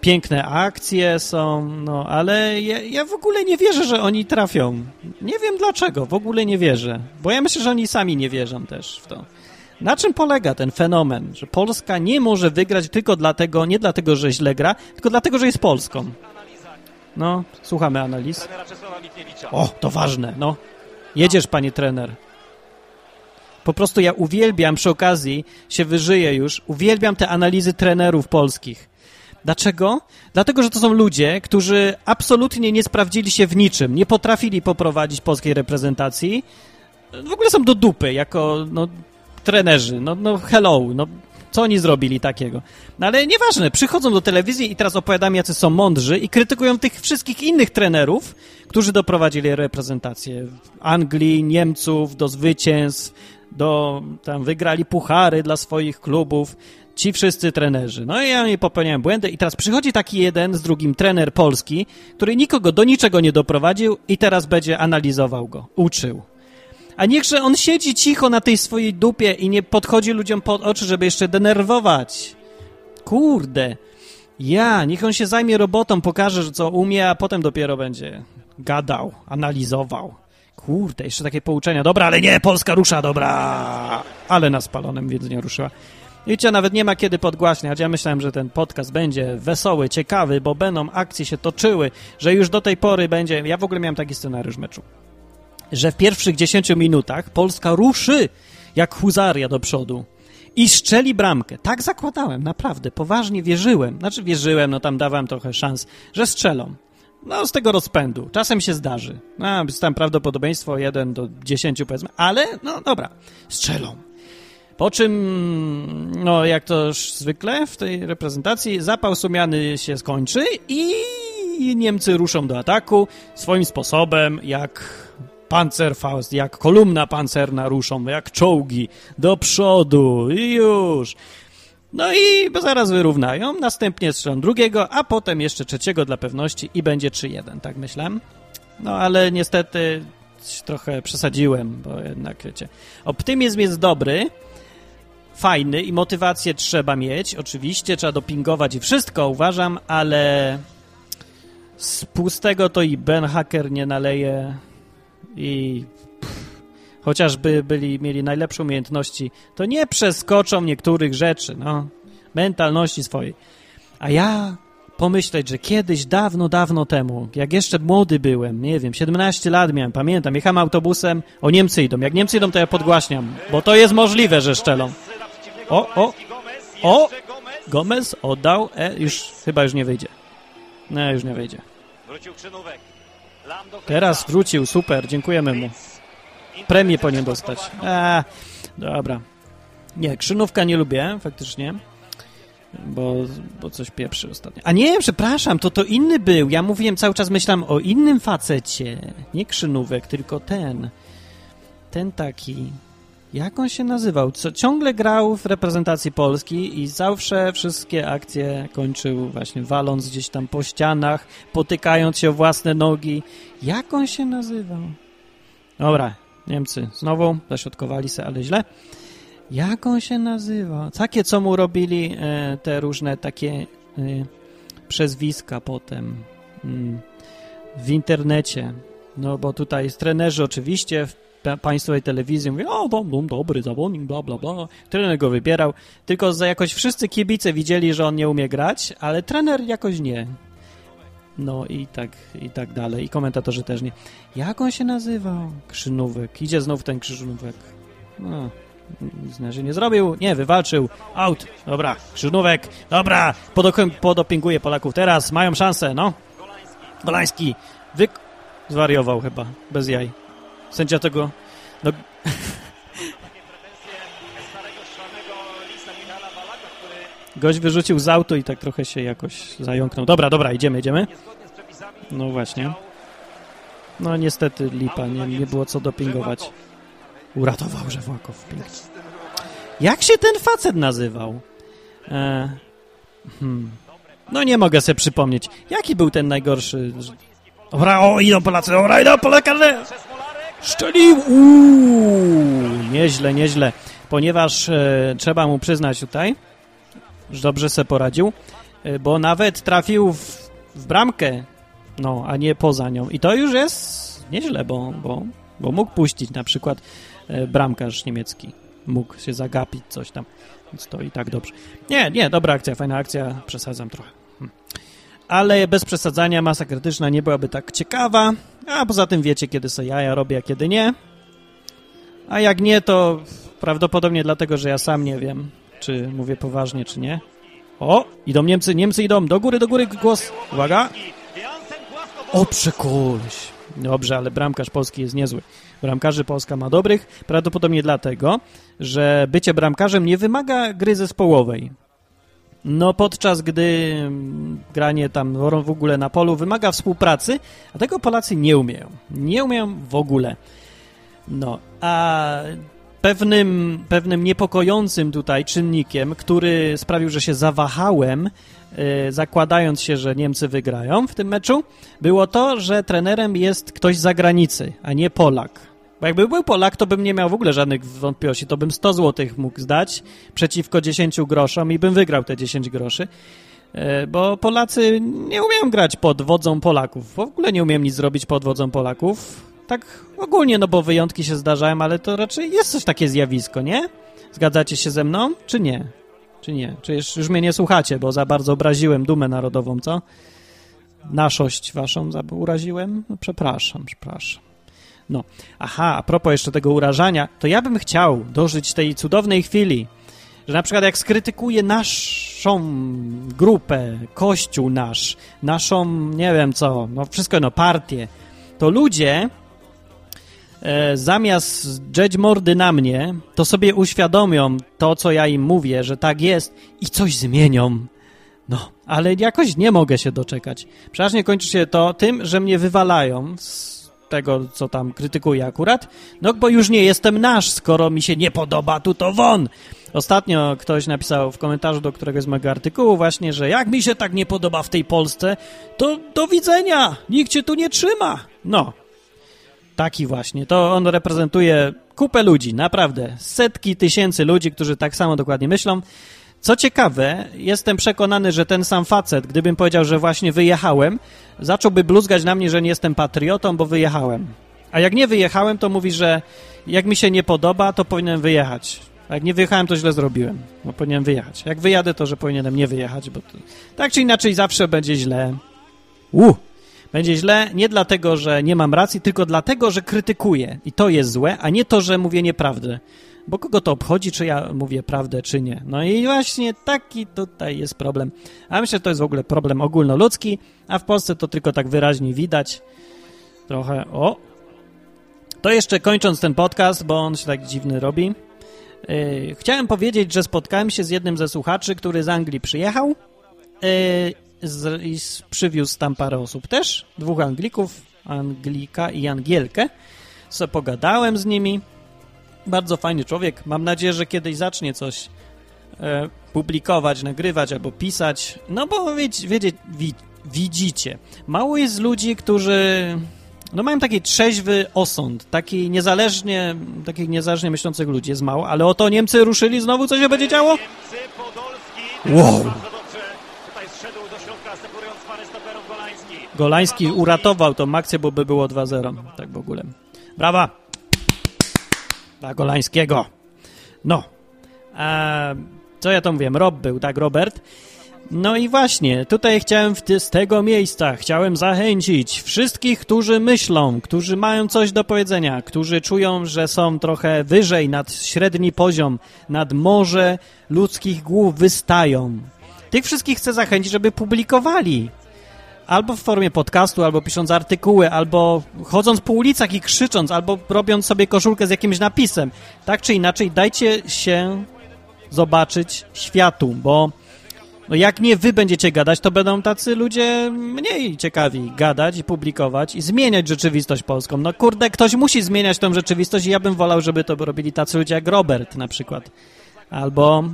piękne akcje są, no ale ja, ja w ogóle nie wierzę, że oni trafią. Nie wiem dlaczego, w ogóle nie wierzę, bo ja myślę, że oni sami nie wierzą też w to. Na czym polega ten fenomen, że Polska nie może wygrać tylko dlatego, nie dlatego, że źle gra, tylko dlatego, że jest Polską. No, słuchamy analiz. O, to ważne, no. Jedziesz, panie trener. Po prostu ja uwielbiam, przy okazji się wyżyję już, uwielbiam te analizy trenerów polskich. Dlaczego? Dlatego, że to są ludzie, którzy absolutnie nie sprawdzili się w niczym, nie potrafili poprowadzić polskiej reprezentacji. W ogóle są do dupy jako no, trenerzy. No, no hello, no co oni zrobili takiego? No ale nieważne, przychodzą do telewizji i teraz opowiadam, jacy są mądrzy i krytykują tych wszystkich innych trenerów, którzy doprowadzili reprezentację Anglii, Niemców do zwycięstw, do, tam wygrali puchary dla swoich klubów, ci wszyscy trenerzy. No i ja nie popełniałem błędy i teraz przychodzi taki jeden z drugim trener polski, który nikogo do niczego nie doprowadził i teraz będzie analizował go, uczył. A niechże on siedzi cicho na tej swojej dupie i nie podchodzi ludziom pod oczy, żeby jeszcze denerwować. Kurde. Ja, niech on się zajmie robotą, pokaże, że co umie, a potem dopiero będzie gadał, analizował. Kurde, jeszcze takie pouczenia. Dobra, ale nie, Polska rusza, dobra. Ale na spalonym, więc nie ruszyła. Wiecie, nawet nie ma kiedy podgłaśniać. Ja myślałem, że ten podcast będzie wesoły, ciekawy, bo będą akcje się toczyły, że już do tej pory będzie... Ja w ogóle miałem taki scenariusz meczu że w pierwszych 10 minutach Polska ruszy jak huzaria do przodu i strzeli bramkę. Tak zakładałem, naprawdę, poważnie wierzyłem. Znaczy wierzyłem, no tam dawałem trochę szans, że strzelą. No, z tego rozpędu. Czasem się zdarzy. No, jest tam prawdopodobieństwo 1 do 10 powiedzmy, ale no dobra, strzelą. Po czym, no jak to już zwykle w tej reprezentacji, zapał sumiany się skończy i Niemcy ruszą do ataku swoim sposobem, jak Panzerfaust, jak kolumna pancerna ruszą, jak czołgi, do przodu i już. No i zaraz wyrównają, następnie strzelą drugiego, a potem jeszcze trzeciego dla pewności i będzie 3-1, tak myślałem. No ale niestety trochę przesadziłem, bo jednak wiecie, optymizm jest dobry, fajny i motywację trzeba mieć, oczywiście, trzeba dopingować i wszystko, uważam, ale z pustego to i Ben Hacker nie naleje i pff, chociażby byli, mieli najlepsze umiejętności, to nie przeskoczą niektórych rzeczy, no, mentalności swojej. A ja pomyśleć, że kiedyś, dawno, dawno temu, jak jeszcze młody byłem, nie wiem, 17 lat miałem, pamiętam, jechałem autobusem, o Niemcy idą. Jak Niemcy idą, to ja podgłaśniam, bo to jest możliwe, że szczelą. O, o, o, Gomez oddał, e, już, chyba już nie wyjdzie. No, już nie wyjdzie. Wrócił Krzynówek. Teraz wrócił, super, dziękujemy mu. Premię powinien dostać. A, dobra. Nie, krzynówka nie lubię, faktycznie. Bo, bo coś pieprzy ostatnio. A nie, przepraszam, to to inny był. Ja mówiłem, cały czas myślałem o innym facecie. Nie krzynówek, tylko ten. Ten taki. Jak on się nazywał? Co, ciągle grał w reprezentacji Polski i zawsze wszystkie akcje kończył właśnie waląc gdzieś tam po ścianach, potykając się o własne nogi. Jak on się nazywał? Dobra, Niemcy znowu zaśrodkowali se, ale źle. Jak on się nazywa? Takie, co mu robili e, te różne takie e, przezwiska potem mm, w internecie. No bo tutaj trenerzy oczywiście w państwowej telewizji mówią, o, dom, dom, dobry zawodnik, bla, bla, bla. Trener go wybierał, tylko za jakoś wszyscy kibice widzieli, że on nie umie grać, ale trener jakoś nie. No i tak, i tak dalej. I komentatorzy też nie. Jak on się nazywał? Krzynówek. Idzie znów ten Krzynówek. No, razie nie zrobił. Nie, wywalczył. Out. Dobra, Krzynówek. Dobra, podopinguje Polaków. Teraz mają szansę, no. Golański. Wyk... Zwariował chyba. Bez jaj. Sędzia tego... No, gość wyrzucił z auto i tak trochę się jakoś zająknął. Dobra, dobra, idziemy, idziemy. No właśnie. No niestety lipa, nie, nie było co dopingować. Uratował pięknie. Jak się ten facet nazywał? E, hmm. No nie mogę sobie przypomnieć. Jaki był ten najgorszy? Dobra, o, idą Polacy, dobra, idą Polacy! Szczelił! Uuu, nieźle, nieźle. Ponieważ e, trzeba mu przyznać tutaj, że dobrze se poradził, e, bo nawet trafił w, w bramkę, no, a nie poza nią. I to już jest nieźle, bo, bo, bo mógł puścić na przykład e, bramkarz niemiecki. Mógł się zagapić, coś tam. Więc to i tak dobrze. Nie, nie, dobra akcja, fajna akcja, przesadzam trochę. Hmm. ale bez przesadzania masa krytyczna nie byłaby tak ciekawa, a poza tym wiecie, kiedy sobie jaja robię, a kiedy nie. A jak nie, to prawdopodobnie dlatego, że ja sam nie wiem, czy mówię poważnie, czy nie. O, idą Niemcy, Niemcy idą, do góry, do góry, głos, uwaga. O, przekuluś. Dobrze, ale bramkarz polski jest niezły. Bramkarzy Polska ma dobrych, prawdopodobnie dlatego, że bycie bramkarzem nie wymaga gry zespołowej. No, podczas gdy mm, granie tam w ogóle na polu wymaga współpracy, a tego Polacy nie umieją. Nie umieją w ogóle. No, a pewnym, pewnym niepokojącym tutaj czynnikiem, który sprawił, że się zawahałem, yy, zakładając się, że Niemcy wygrają w tym meczu, było to, że trenerem jest ktoś z zagranicy, a nie Polak. Bo jakby był Polak, to bym nie miał w ogóle żadnych wątpliwości. To bym 100 zł mógł zdać przeciwko 10 groszom i bym wygrał te 10 groszy. E, Bo Polacy nie umieją grać pod wodzą Polaków. W ogóle nie umiem nic zrobić pod wodzą Polaków. Tak ogólnie, no bo wyjątki się zdarzają, ale to raczej jest coś takie zjawisko, nie? Zgadzacie się ze mną, czy nie? Czy nie? Czy już, już mnie nie słuchacie, bo za bardzo obraziłem dumę narodową, co? Naszość waszą uraziłem? No, przepraszam, przepraszam. No, aha, a propos jeszcze tego urażania, to ja bym chciał dożyć tej cudownej chwili, że na przykład jak skrytykuję naszą grupę, kościół nasz, naszą, nie wiem co, no wszystko, no partię, to ludzie e, zamiast drzeć mordy na mnie, to sobie uświadomią to, co ja im mówię, że tak jest i coś zmienią. No, ale jakoś nie mogę się doczekać. Przeważnie kończy się to tym, że mnie wywalają z tego, co tam krytykuję akurat, no bo już nie jestem nasz, skoro mi się nie podoba, tu to won. Ostatnio ktoś napisał w komentarzu do któregoś z mojego artykułu właśnie, że jak mi się tak nie podoba w tej Polsce, to do widzenia, nikt cię tu nie trzyma. No, taki właśnie. To on reprezentuje kupę ludzi, naprawdę. Setki tysięcy ludzi, którzy tak samo dokładnie myślą. Co ciekawe, jestem przekonany, że ten sam facet, gdybym powiedział, że właśnie wyjechałem, zacząłby bluzgać na mnie, że nie jestem patriotą, bo wyjechałem. A jak nie wyjechałem, to mówi, że jak mi się nie podoba, to powinienem wyjechać. A jak nie wyjechałem, to źle zrobiłem, bo powinienem wyjechać. Jak wyjadę, to że powinienem nie wyjechać, bo to... tak czy inaczej zawsze będzie źle. Uh! Będzie źle nie dlatego, że nie mam racji, tylko dlatego, że krytykuję. I to jest złe, a nie to, że mówię nieprawdę. Bo kogo to obchodzi, czy ja mówię prawdę, czy nie. No i właśnie taki tutaj jest problem. A myślę, że to jest w ogóle problem ogólnoludzki, a w Polsce to tylko tak wyraźnie widać. Trochę, o. To jeszcze kończąc ten podcast, bo on się tak dziwny robi. Yy, chciałem powiedzieć, że spotkałem się z jednym ze słuchaczy, który z Anglii przyjechał yy, z, i z, przywiózł tam parę osób też, dwóch Anglików, Anglika i Angielkę. Co pogadałem z nimi. Bardzo fajny człowiek. Mam nadzieję, że kiedyś zacznie coś e, publikować, nagrywać albo pisać. No bo wiecie, wiecie wi, widzicie, mało jest ludzi, którzy no mają taki trzeźwy osąd, taki niezależnie, takich niezależnie myślących ludzi jest mało, ale oto Niemcy ruszyli znowu, co się będzie działo? Wow. Bardzo dobrze. Tutaj zszedł do środka, asegurując parę stoperów Golański. Golański uratował tą akcję, bo by było 2-0. Tak w ogóle. Brawa! Dla Golańskiego. No. A, co ja to mówiłem? Rob był, tak, Robert? No i właśnie, tutaj chciałem ty, z tego miejsca, chciałem zachęcić wszystkich, którzy myślą, którzy mają coś do powiedzenia, którzy czują, że są trochę wyżej, nad średni poziom, nad morze ludzkich głów wystają. Tych wszystkich chcę zachęcić, żeby publikowali albo w formie podcastu, albo pisząc artykuły, albo chodząc po ulicach i krzycząc, albo robiąc sobie koszulkę z jakimś napisem. Tak czy inaczej, dajcie się zobaczyć światu, bo no jak nie wy będziecie gadać, to będą tacy ludzie mniej ciekawi gadać i publikować i zmieniać rzeczywistość polską. No kurde, ktoś musi zmieniać tą rzeczywistość i ja bym wolał, żeby to robili tacy ludzie jak Robert na przykład. Albo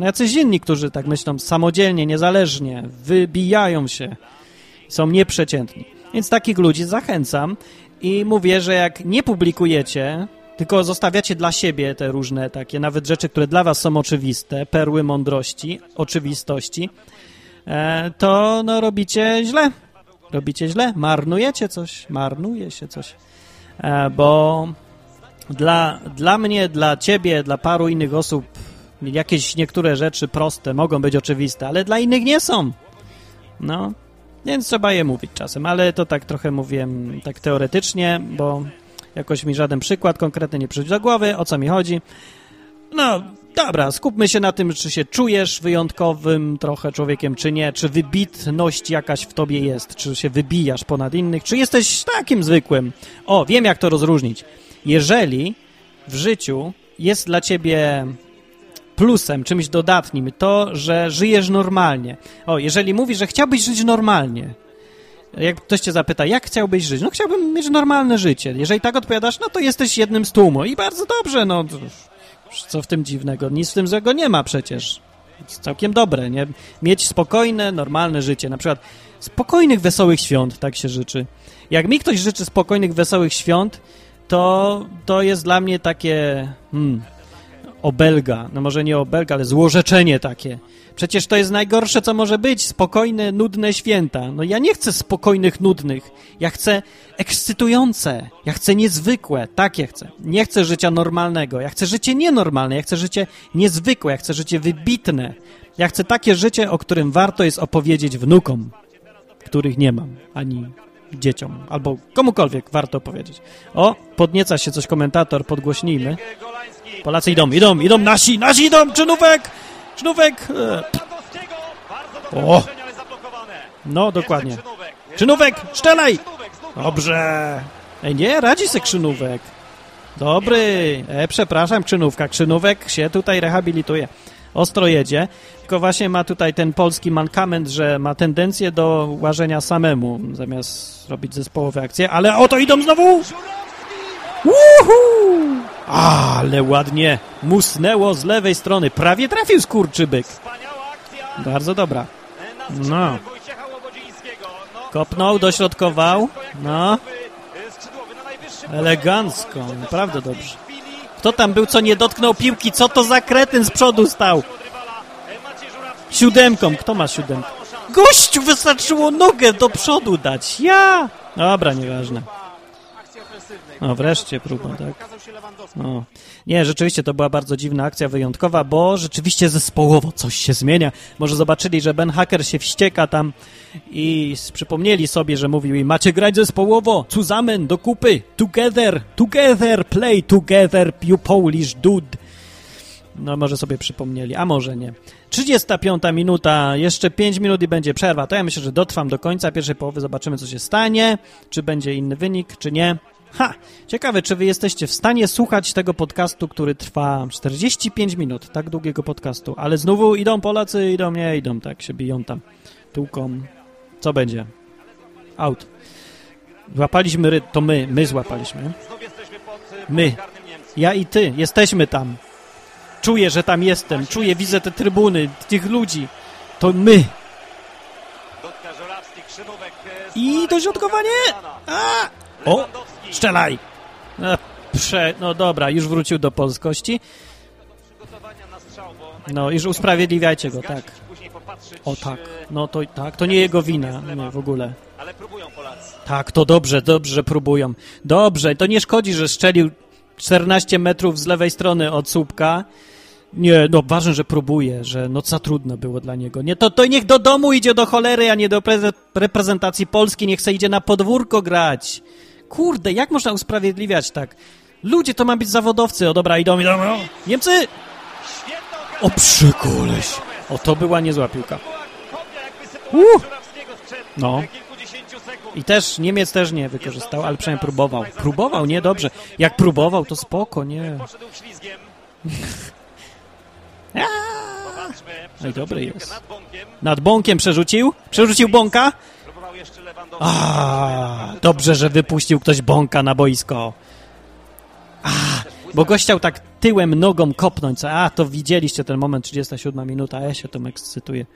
jacyś inni, którzy tak myślą samodzielnie, niezależnie, wybijają się są nieprzeciętni. Więc takich ludzi zachęcam i mówię, że jak nie publikujecie, tylko zostawiacie dla siebie te różne takie, nawet rzeczy, które dla was są oczywiste, perły mądrości, oczywistości, e, to no, robicie źle. Robicie źle, marnujecie coś, marnuje się coś. E, bo dla, dla mnie, dla ciebie, dla paru innych osób jakieś niektóre rzeczy proste mogą być oczywiste, ale dla innych nie są. No, Więc trzeba je mówić czasem, ale to tak trochę mówiłem tak teoretycznie, bo jakoś mi żaden przykład konkretny nie przychodzi do głowy, o co mi chodzi. No, dobra, skupmy się na tym, czy się czujesz wyjątkowym trochę człowiekiem, czy nie, czy wybitność jakaś w tobie jest, czy się wybijasz ponad innych, czy jesteś takim zwykłym. O, wiem jak to rozróżnić. Jeżeli w życiu jest dla ciebie plusem, czymś dodatnim to, że żyjesz normalnie. O, jeżeli mówisz, że chciałbyś żyć normalnie, jak ktoś cię zapyta, jak chciałbyś żyć? No chciałbym mieć normalne życie. Jeżeli tak odpowiadasz, no to jesteś jednym z tłumu i bardzo dobrze, no co w tym dziwnego? Nic w tym złego nie ma przecież. Całkiem dobre, nie? Mieć spokojne, normalne życie. Na przykład spokojnych, wesołych świąt, tak się życzy. Jak mi ktoś życzy spokojnych, wesołych świąt, to, to jest dla mnie takie hmm, obelga. No może nie obelga, ale złorzeczenie takie. Przecież to jest najgorsze, co może być. Spokojne, nudne święta. No ja nie chcę spokojnych, nudnych. Ja chcę ekscytujące. Ja chcę niezwykłe. Takie chcę. Nie chcę życia normalnego. Ja chcę życie nienormalne. Ja chcę życie niezwykłe. Ja chcę życie wybitne. Ja chcę takie życie, o którym warto jest opowiedzieć wnukom, których nie mam, ani dzieciom, albo komukolwiek warto powiedzieć. O, podnieca się coś komentator, podgłośnijmy. Polacy idą, idą, idą, nasi, nasi idą, czynówek, czynówek. E, O. no, dokładnie. Czynówek, znów Dobrze. Ej, nie, radzi se Krzynówek. Dobry. E, przepraszam, Krzynówka. Krzynówek się tutaj rehabilituje. Ostro jedzie, tylko właśnie ma tutaj ten polski mankament, że ma tendencję do łażenia samemu, zamiast robić zespołowe akcje, ale oto idą znowu! Uhu! Ale ładnie musnęło z lewej strony. Prawie trafił skurczybyk. Bardzo dobra. No. No, Kopnął, dośrodkował. No. Najwyższym Elegancko, naprawdę dobrze. Kto tam był, co nie dotknął piłki? Co to za kretyn z przodu stał? e. Siódemką. Kto ma siódemkę? Gościu, wystarczyło nogę do przodu dać. Ja! Dobra, nieważne. No, wreszcie próba, tak. No. Nie, rzeczywiście to była bardzo dziwna akcja wyjątkowa, bo rzeczywiście zespołowo coś się zmienia. Może zobaczyli, że Ben Hacker się wścieka tam i przypomnieli sobie, że mówił im, macie grać zespołowo, zusammen, do kupy, together, together, play together, you Polish dude. No może sobie przypomnieli, a może nie. 35 minuta, jeszcze 5 minut i będzie przerwa. To ja myślę, że dotrwam do końca pierwszej połowy, zobaczymy co się stanie, czy będzie inny wynik, czy nie. Ha! Ciekawe, czy wy jesteście w stanie słuchać tego podcastu, który trwa 45 minut, tak długiego podcastu, ale znowu idą Polacy, idą, nie, idą, tak się biją tam, tuką. Co będzie? Out. Złapaliśmy, ry- to my, my złapaliśmy. My. Ja i ty, jesteśmy tam. Czuję, że tam jestem, czuję, widzę te trybuny, tych ludzi. To my. E, I dośrodkowanie! A! O! Strzelaj! E, Prze... No dobra, już wrócił do polskości. No, już usprawiedliwiajcie go, tak. O tak, e, no to tak, to nie jego wina, nie, w ogóle. Ale próbują Polacy. Tak, to dobrze, dobrze próbują. Dobrze, to nie szkodzi, że strzelił 14 metrów z lewej strony od słupka. Nie, no ważne, że próbuje, że no za trudno było dla niego. Nie, to, to niech do domu idzie do cholery, a nie do pre- reprezentacji Polski, niech se idzie na podwórko grać. Kurde, jak można usprawiedliwiać tak? Ludzie to ma być zawodowcy. O dobra, idą, idą. O, Niemcy! O przykuleś. O, to była niezła piłka. Uh. No. I też Niemiec też nie wykorzystał, ale przynajmniej próbował. Próbował, nie dobrze. Jak próbował, to spoko, nie. Popatrzmy. Ej, dobry jest. Nad bąkiem przerzucił? Przerzucił bąka? A, dobrze, że wypuścił ktoś bąka na boisko. A, bo gość chciał tak tyłem nogą kopnąć. A, to widzieliście ten moment, 37 minuta, ja się tym ekscytuję.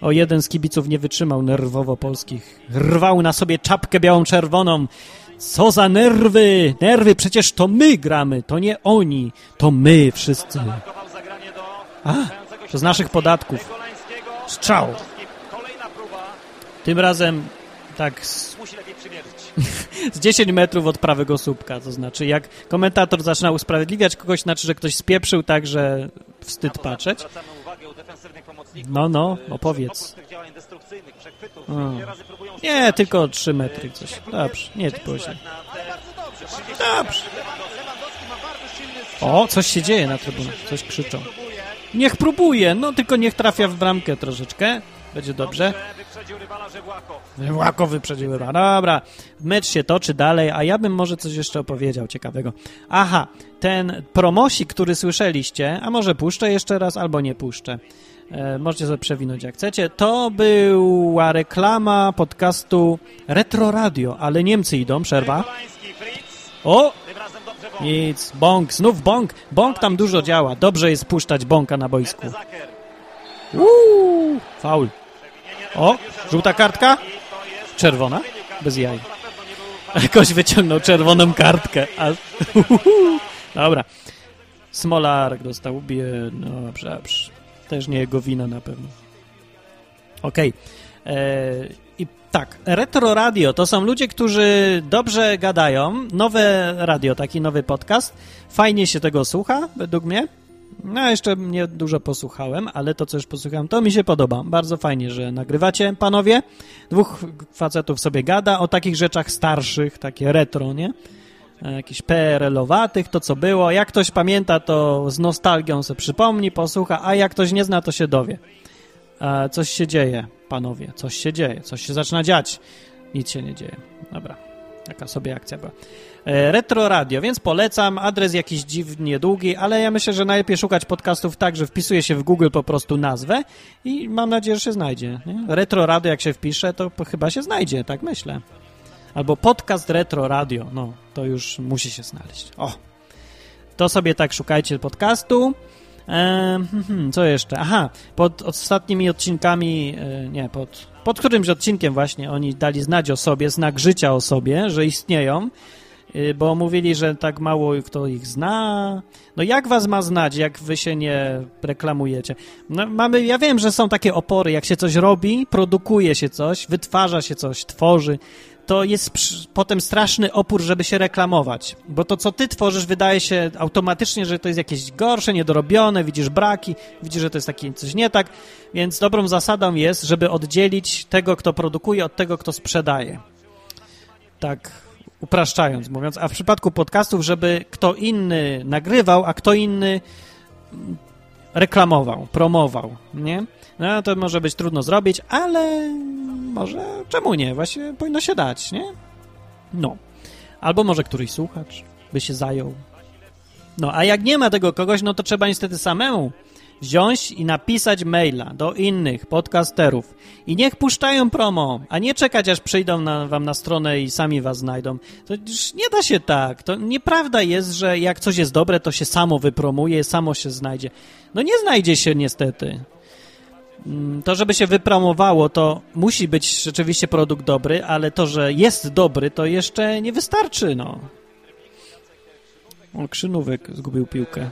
O, jeden z kibiców nie wytrzymał nerwowo polskich. Rwał na sobie czapkę białą-czerwoną. Co za nerwy! Nerwy, przecież to my gramy, to nie oni. To my wszyscy. A, to z naszych podatków. Strzał. Tym razem tak z Musi lepiej przymierzyć. z 10 metrów od prawego słupka. To znaczy, jak komentator zaczyna usprawiedliwiać kogoś, znaczy, że ktoś spieprzył tak, że wstyd patrzeć. Zwracamy uwagę, uderzenie defensywnych pomocników. No, no, E, opowiedz. Oprócz tych działań destrukcyjnych, przechwytów, Mm. wiele razy próbują Nie, strzelać. tylko 3 metry E, coś. Dobrze, nie bardzo dobrze. 30 Dobrze. Lewandowski. Lewandowski ma bardzo silny strzał. O, coś się dzieje na trybunach, coś krzyczą. Niech próbuje, no tylko niech trafia w bramkę troszeczkę. Będzie dobrze. Wyprzedził rywala Żebłako. Łako wyprzedziły chyba. Dobra, mecz się toczy dalej, a ja bym może coś jeszcze opowiedział ciekawego. Aha, ten promosik, który słyszeliście, a może puszczę jeszcze raz, albo nie puszczę. E, możecie sobie przewinąć jak chcecie. To była reklama podcastu Retro Radio, ale Niemcy idą, przerwa. O, nic, bąk, znów bąk. Bąk tam dużo działa. Dobrze jest puszczać bąka na boisku. Uuu, faul. O, żółta kartka? Czerwona? Bez jaj. Jakoś wyciągnął czerwoną kartkę. A... Dobra. Smolarek dostał bie... No, dobrze, dobrze. Też nie jego wina na pewno. Okej. Eee, I tak, Retro Radio to są ludzie, którzy dobrze gadają. Nowe radio, taki nowy podcast. Fajnie się tego słucha, według mnie. No, jeszcze nie dużo posłuchałem, ale to, co już posłuchałem, to mi się podoba. Bardzo fajnie, że nagrywacie, panowie. Dwóch facetów sobie gada o takich rzeczach starszych, takie retro, nie? E, Jakichś PRL-owatych, to co było. Jak ktoś pamięta, to z nostalgią se przypomni, posłucha, a jak ktoś nie zna, to się dowie. E, Coś się dzieje, panowie, coś się dzieje, coś się zaczyna dziać. Nic się nie dzieje. Dobra, taka sobie akcja była. E, Retro Radio, więc polecam. Adres jakiś dziwnie długi, ale ja myślę, że najlepiej szukać podcastów tak, że wpisuje się w Google po prostu nazwę i mam nadzieję, że się znajdzie. Nie? Retro Radio, jak się wpisze, to chyba się znajdzie, tak myślę. Albo podcast Retro Radio, no to już musi się znaleźć. O, to sobie tak szukajcie podcastu. Hmm, co jeszcze? Aha, pod ostatnimi odcinkami, e, nie, pod, pod którymś odcinkiem właśnie oni dali znać o sobie, znak życia o sobie, że istnieją, y, bo mówili, że tak mało kto ich zna. No jak was ma znać, jak wy się nie reklamujecie? No, mamy, ja wiem, że są takie opory, jak się coś robi, produkuje się coś, wytwarza się coś, tworzy, to jest potem straszny opór, żeby się reklamować. Bo to, co ty tworzysz, wydaje się automatycznie, że to jest jakieś gorsze, niedorobione, widzisz braki, widzisz, że to jest takie coś nie tak. Więc dobrą zasadą jest, żeby oddzielić tego, kto produkuje, od tego, kto sprzedaje. Tak upraszczając mówiąc. A w przypadku podcastów, żeby kto inny nagrywał, a kto inny reklamował, promował, nie? No to może być trudno zrobić, ale może czemu nie? Właśnie powinno się dać, nie? No. Albo może któryś słuchacz by się zajął. No, a jak nie ma tego kogoś, no to trzeba niestety samemu wziąć i napisać maila do innych podcasterów i niech puszczają promo, a nie czekać, aż przyjdą na, wam na stronę i sami was znajdą. To już nie da się tak. To nieprawda jest, że jak coś jest dobre, to się samo wypromuje, samo się znajdzie. No nie znajdzie się niestety. Mm, To, żeby się wypromowało, to musi być rzeczywiście produkt dobry, ale to, że jest dobry, to jeszcze nie wystarczy, no. O, Krzynówek zgubił piłkę.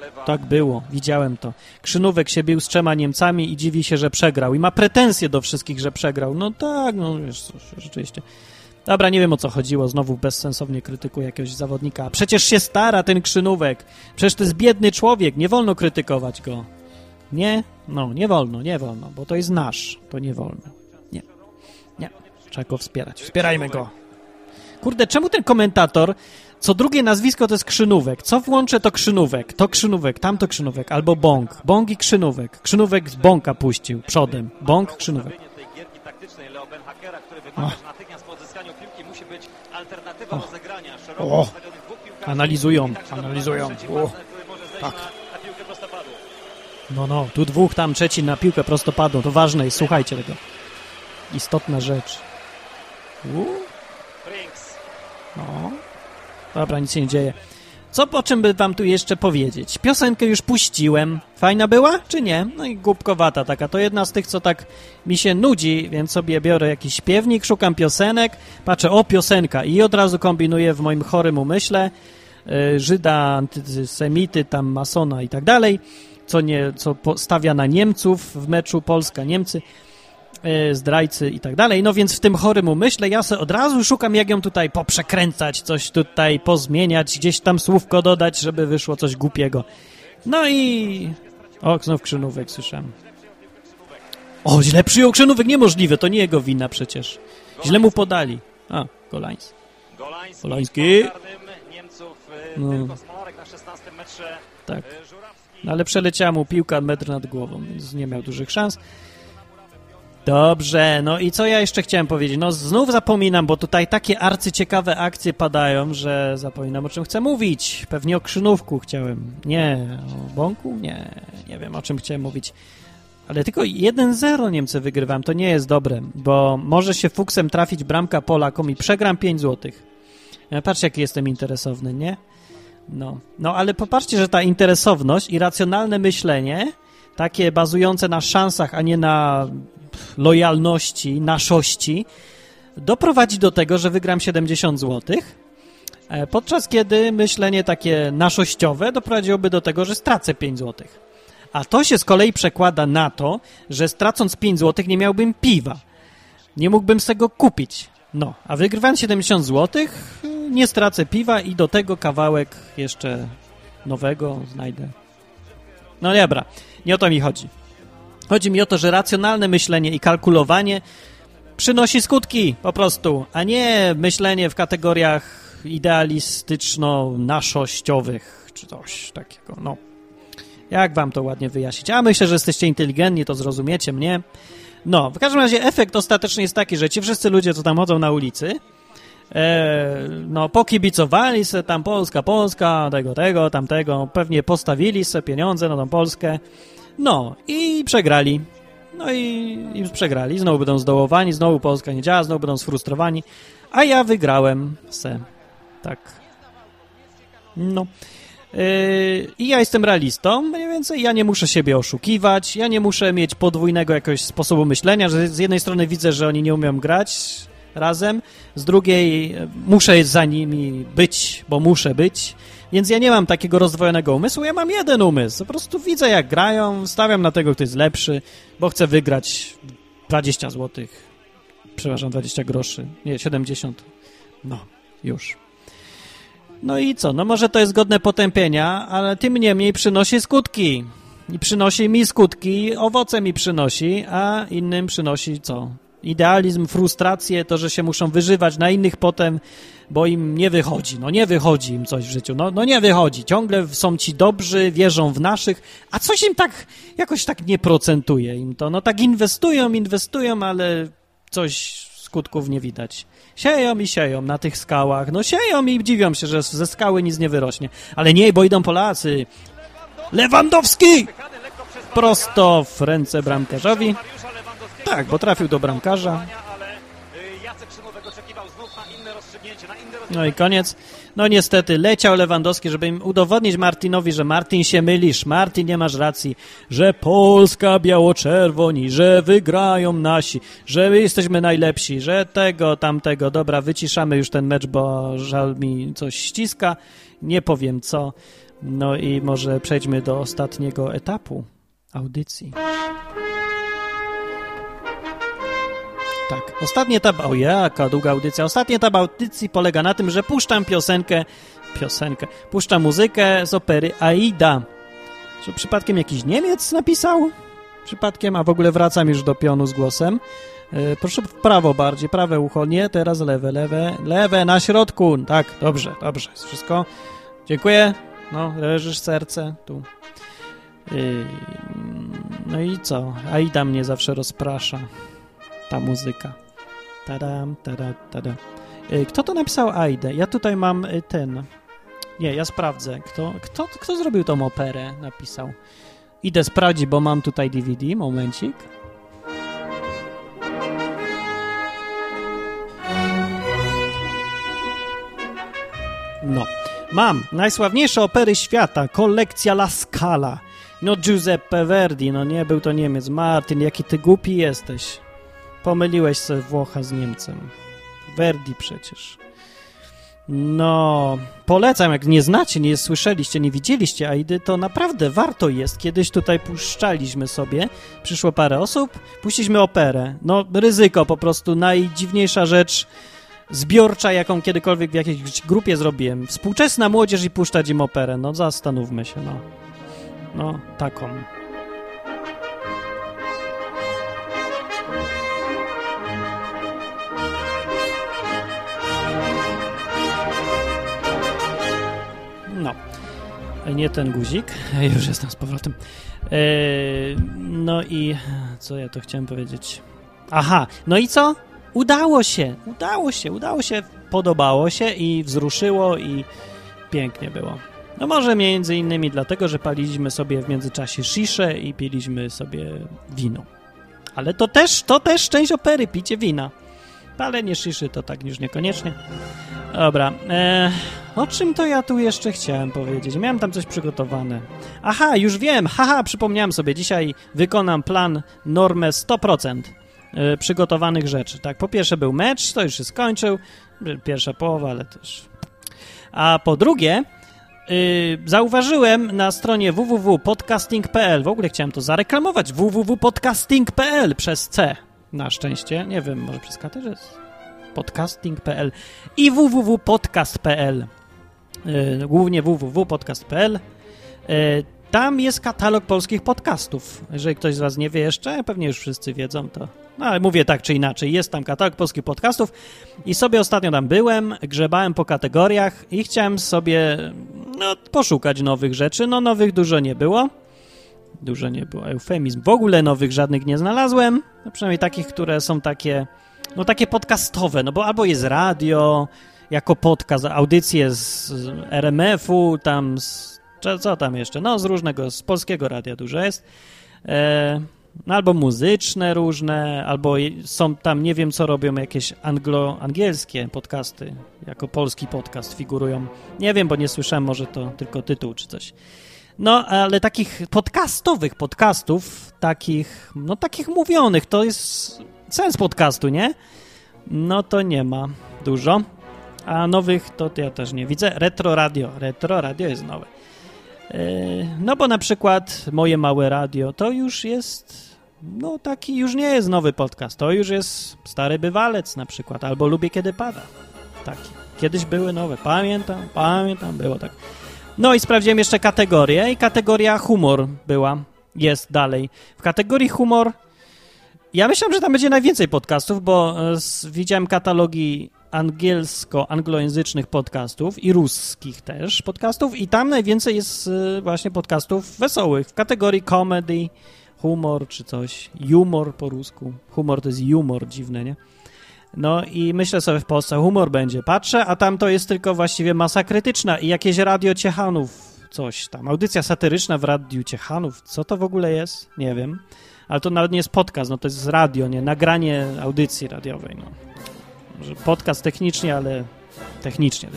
Lewa. Tak było, widziałem to. Krzynówek się bił z trzema Niemcami i dziwi się, że przegrał. I ma pretensje do wszystkich, że przegrał. No tak, no wiesz, cóż, rzeczywiście. Dobra, nie wiem o co chodziło, znowu bezsensownie krytykuje jakiegoś zawodnika. A Przecież się stara ten Krzynówek. Przecież to jest biedny człowiek, nie wolno krytykować go. Nie? No, nie wolno, nie wolno, bo to jest nasz. To nie wolno. Nie. Nie. Trzeba go wspierać. Wspierajmy go. Kurde, czemu ten komentator, co drugie nazwisko to jest Krzynówek? Co włączę to Krzynówek, to Krzynówek, tamto Krzynówek, albo Bąk. Bąk i Krzynówek. Krzynówek z Bąka puścił, przodem. Bąk, Krzynówek. O. piłkarzy. Analizują, I także analizują. O. Tak. na, na piłkę prostopadłą. No, no, tu dwóch, tam trzeci na piłkę prostopadłą. To ważne jest, słuchajcie tego. Istotna rzecz. Uuu. No. Dobra, nic się nie dzieje. Co, o czym by wam tu jeszcze powiedzieć? Piosenkę już puściłem. Fajna była, czy nie? No i głupkowata taka. To jedna z tych, co tak mi się nudzi, więc sobie biorę jakiś śpiewnik, szukam piosenek, patrzę, o, piosenka i od razu kombinuję w moim chorym umyśle y, Żyda, antysemity, tam masona i tak dalej, co, nie, co stawia na Niemców w meczu Polska-Niemcy e, zdrajcy i tak dalej. No więc w tym chorym umyśle ja se od razu szukam, jak ją tutaj poprzekręcać, coś tutaj pozmieniać, gdzieś tam słówko dodać, żeby wyszło coś głupiego. No i... O, znów Krzynówek słyszałem. O, źle przyjął Krzynówek, niemożliwe, to nie jego wina przecież. Źle mu podali. A, Golański. Golański, e, No. tylko Smolarek na 16 metrze. Tak. No, ale przeleciała mu piłka metr nad głową, więc nie miał dużych szans. Dobrze, no i co ja jeszcze chciałem powiedzieć? No znów zapominam, bo tutaj takie arcyciekawe akcje padają, że zapominam o czym chcę mówić. Pewnie o Krzynówku chciałem. Nie, o Bąku? Nie, nie wiem o czym chciałem mówić. Ale tylko 1-0 Niemcy wygrywam, to nie jest dobre, bo może się fuksem trafić bramka Polakom i przegram 5 złotych. E, Patrzcie, jaki jestem interesowny, nie? No, no ale popatrzcie, że ta interesowność i racjonalne myślenie, takie bazujące na szansach, a nie na lojalności, naszości, doprowadzi do tego, że wygram 70 zł, e, podczas kiedy myślenie takie naszościowe doprowadziłoby do tego, że stracę 5 zł. A to się z kolei przekłada na to, że stracąc 5 zł nie miałbym piwa. Nie mógłbym z tego kupić. No, a wygrywając 70 zł, nie stracę piwa i do tego kawałek jeszcze nowego znajdę. No dobra, nie o to mi chodzi. Chodzi mi o to, że racjonalne myślenie i kalkulowanie przynosi skutki po prostu, a nie myślenie w kategoriach idealistyczno-naszościowych czy coś takiego. No, jak wam to ładnie wyjaśnić? A myślę, że jesteście inteligentni, to zrozumiecie mnie. No, w każdym razie efekt ostateczny jest taki, że ci wszyscy ludzie, co tam chodzą na ulicy, e, no, pokibicowali se tam Polska, Polska, tego, tego, tamtego, pewnie postawili se pieniądze na tą Polskę, no i przegrali. No i, i przegrali, znowu będą zdołowani, znowu Polska nie działa, znowu będą sfrustrowani, a ja wygrałem se. Tak. No. Yy, I ja jestem realistą, mniej więcej ja nie muszę siebie oszukiwać, ja nie muszę mieć podwójnego jakiegoś sposobu myślenia, że z jednej strony widzę, że oni nie umieją grać razem, z drugiej muszę za nimi być, bo muszę być, więc ja nie mam takiego rozdwojonego umysłu, ja mam jeden umysł, po prostu widzę jak grają, stawiam na tego, kto jest lepszy, bo chcę wygrać 20 zł, przepraszam, 20 groszy, nie, 70, no, już. No i co? No może to jest godne potępienia, ale tym niemniej przynosi skutki. I przynosi mi skutki, owoce mi przynosi, a innym przynosi co? Idealizm, frustrację, to, że się muszą wyżywać na innych potem, bo im nie wychodzi. No nie wychodzi im coś w życiu. No, no nie wychodzi. Ciągle są ci dobrzy, wierzą w naszych, a coś im tak jakoś tak nie procentuje im to. No tak inwestują, inwestują, ale coś skutków nie widać. Sieją i sieją na tych skałach. No sieją i dziwią się, że ze skały nic nie wyrośnie. Ale nie, bo idą Polacy. Lewandowski! Prosto w ręce bramkarzowi. Tak, bo trafił do bramkarza. No i koniec. No niestety, leciał Lewandowski, żeby im udowodnić Martinowi, że Martin się mylisz, Martin nie masz racji, że Polska biało-czerwoni, że wygrają nasi, że my jesteśmy najlepsi, że tego, tamtego. Dobra, wyciszamy już ten mecz, bo żal mi coś ściska, nie powiem co. No i może przejdźmy do ostatniego etapu audycji. Tak, ostatni etap, o jaka długa audycja, ostatni etap audycji polega na tym, że puszczam piosenkę, piosenkę, puszczam muzykę z opery Aida. Czy przypadkiem jakiś Niemiec napisał? Przypadkiem, a w ogóle wracam już do pionu z głosem. E, proszę w prawo bardziej, prawe ucho, nie, teraz lewe, lewe, lewe, na środku. Tak, dobrze, dobrze, jest wszystko. Dziękuję. No, leżysz serce, tu. Yy, no i co? Aida mnie zawsze rozprasza ta muzyka. Tadam, tada, tada. Y, Kto to napisał Aidę? Ja tutaj mam y, ten. Nie, ja sprawdzę. Kto, kto, kto zrobił tą operę? Napisał. Idę sprawdzić, bo mam tutaj DVD. Momencik. No. Mam. Najsławniejsze opery świata. Kolekcja La Scala. No Giuseppe Verdi. No nie był to Niemiec. Martin, jaki ty głupi jesteś. Pomyliłeś sobie Włocha z Niemcem. Verdi przecież. No, polecam, jak nie znacie, nie słyszeliście, nie widzieliście Aidy, to naprawdę warto jest. Kiedyś tutaj puszczaliśmy sobie, przyszło parę osób, puściliśmy operę. No, ryzyko po prostu, najdziwniejsza rzecz zbiorcza, jaką kiedykolwiek w jakiejś grupie zrobiłem. Współczesna młodzież i puszczać im operę, no zastanówmy się, no. No, taką. No. Nie ten guzik. Już jestem z powrotem. Eee, no i co ja to chciałem powiedzieć? Aha, no i co? Udało się, udało się, udało się, podobało się i wzruszyło i pięknie było. No może między innymi dlatego, że paliliśmy sobie w międzyczasie sziszę i piliśmy sobie wino. Ale to też, to też część opery, picie wina. Palenie sziszy to tak już niekoniecznie. Dobra, e, o czym to ja tu jeszcze chciałem powiedzieć? Miałem tam coś przygotowane. Aha, już wiem, haha, przypomniałem sobie. Dzisiaj wykonam plan, normę 100% e, przygotowanych rzeczy. Tak, po pierwsze był mecz, to już się skończył. Pierwsza połowa, ale też... A po drugie, Yy, zauważyłem na stronie www.podcasting.pl, w ogóle chciałem to zareklamować, www.podcasting.pl przez C, na szczęście, nie wiem, może przez K też jest, podcasting.pl i www.podcast.pl, głównie www.podcast.pl, yy, tam jest katalog polskich podcastów. Jeżeli ktoś z Was nie wie jeszcze, pewnie już wszyscy wiedzą, to. No ale mówię tak czy inaczej, jest tam katalog polskich podcastów i sobie ostatnio tam byłem, grzebałem po kategoriach i chciałem sobie no, poszukać nowych rzeczy. No, nowych dużo nie było. Dużo nie było, eufemizm. W ogóle nowych żadnych nie znalazłem. No, przynajmniej takich, które są takie, no takie podcastowe, no bo albo jest radio, jako podcast, audycje z RMF-u, tam z co, tam jeszcze? No, z różnego, z polskiego radia dużo jest. E, no, albo muzyczne różne, albo są tam, nie wiem co robią, jakieś anglo-angielskie podcasty, jako polski podcast figurują. Nie wiem, bo nie słyszałem, może to tylko tytuł czy coś. No, ale takich podcastowych podcastów, takich, no takich mówionych, to jest sens podcastu, nie? No to nie ma dużo. A nowych to ja też nie widzę. Retro Radio. Retro Radio jest nowe. No bo na przykład moje małe radio to już jest, no taki już nie jest nowy podcast, to już jest stary bywalec na przykład, albo lubię kiedy pada. Taki. Kiedyś były nowe, pamiętam, pamiętam, było tak. No i sprawdziłem jeszcze kategorię i kategoria humor była, jest dalej. W kategorii humor ja myślałem, że tam będzie najwięcej podcastów, bo e, widziałem katalogi angielsko-anglojęzycznych podcastów i ruskich też podcastów i tam najwięcej jest y, właśnie podcastów wesołych w kategorii comedy, humor czy coś, humor po rusku. Humor to jest humor, dziwne, nie? No i myślę sobie w Polsce, humor będzie. Patrzę, a tam to jest tylko właściwie masa krytyczna i jakieś radio Ciechanów, coś tam. Audycja satyryczna w radiu Ciechanów. Co to w ogóle jest? Nie wiem. Ale to nawet nie jest podcast, no to jest radio, nie? Nagranie audycji radiowej, no podcast technicznie, ale technicznie.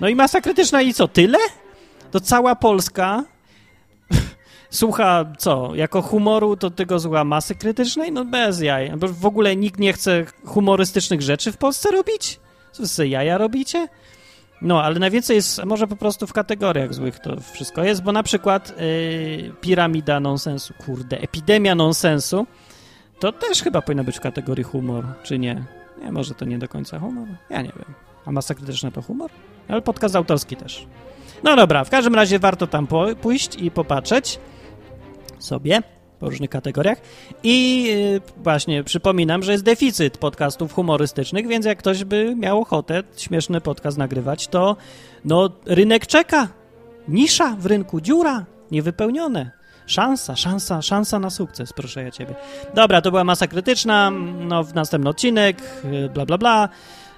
No i masa krytyczna i co, tyle? To cała Polska słucha, co, jako humoru to tego słucha masy krytycznej? No bez jaj. Bo w ogóle nikt nie chce humorystycznych rzeczy w Polsce robić? Co wy jaja robicie? No, ale najwięcej jest, może po prostu w kategoriach złych to wszystko jest, bo na przykład yy, piramida nonsensu, kurde, epidemia nonsensu, to też chyba powinna być w kategorii humor, czy nie? Nie, może to nie do końca humor. Ja nie wiem. A masa krytyczna to humor? Ale podcast autorski też. No dobra, w każdym razie warto tam pójść i popatrzeć sobie po różnych kategoriach. I y, właśnie przypominam, że jest deficyt podcastów humorystycznych, więc jak ktoś by miał ochotę śmieszny podcast nagrywać, to no rynek czeka. Nisza w rynku, dziura, niewypełnione. Szansa, szansa, szansa na sukces, proszę ja ciebie. Dobra, to była masa krytyczna, no w następny odcinek, y, bla bla bla.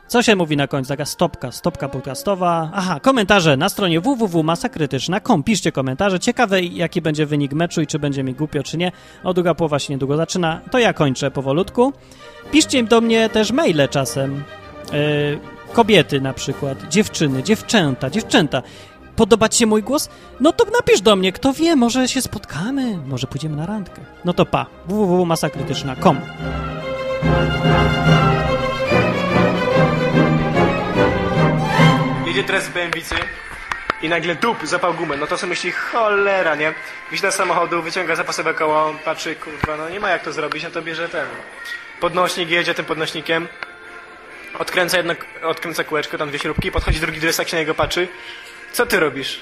Co się mówi na końcu? Taka stopka, stopka podcastowa. Aha, komentarze na stronie www.masakrytyczna.com. Piszcie komentarze. Ciekawe, jaki będzie wynik meczu i czy będzie mi głupio, czy nie. O, druga połowa się niedługo zaczyna. To ja kończę powolutku. Piszcie do mnie też maile czasem. Yy, kobiety na przykład, dziewczyny, dziewczęta, dziewczęta podoba ci się mój głos? No to napisz do mnie, kto wie, może się spotkamy, może pójdziemy na randkę. No to pa, www.masakrytyczna.com Jedzie teraz z BMW i nagle dup, zapał gumę. No to sobie myśli, cholera, nie? Wyjdzie z samochodu, wyciąga zapasowe koło, patrzy, kurwa, no nie ma jak to zrobić, no to bierze ten. Podnośnik, jedzie tym podnośnikiem, odkręca jednak, odkręca kółeczko, tam dwie śrubki, podchodzi drugi dres, jak się na niego patrzy. Co ty robisz?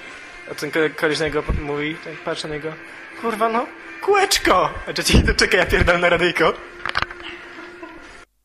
A ten ko- koleś na niego mówi, tak patrzy na niego, kurwa no, kółeczko! A to czekaj, ja pierdolę na radyjko.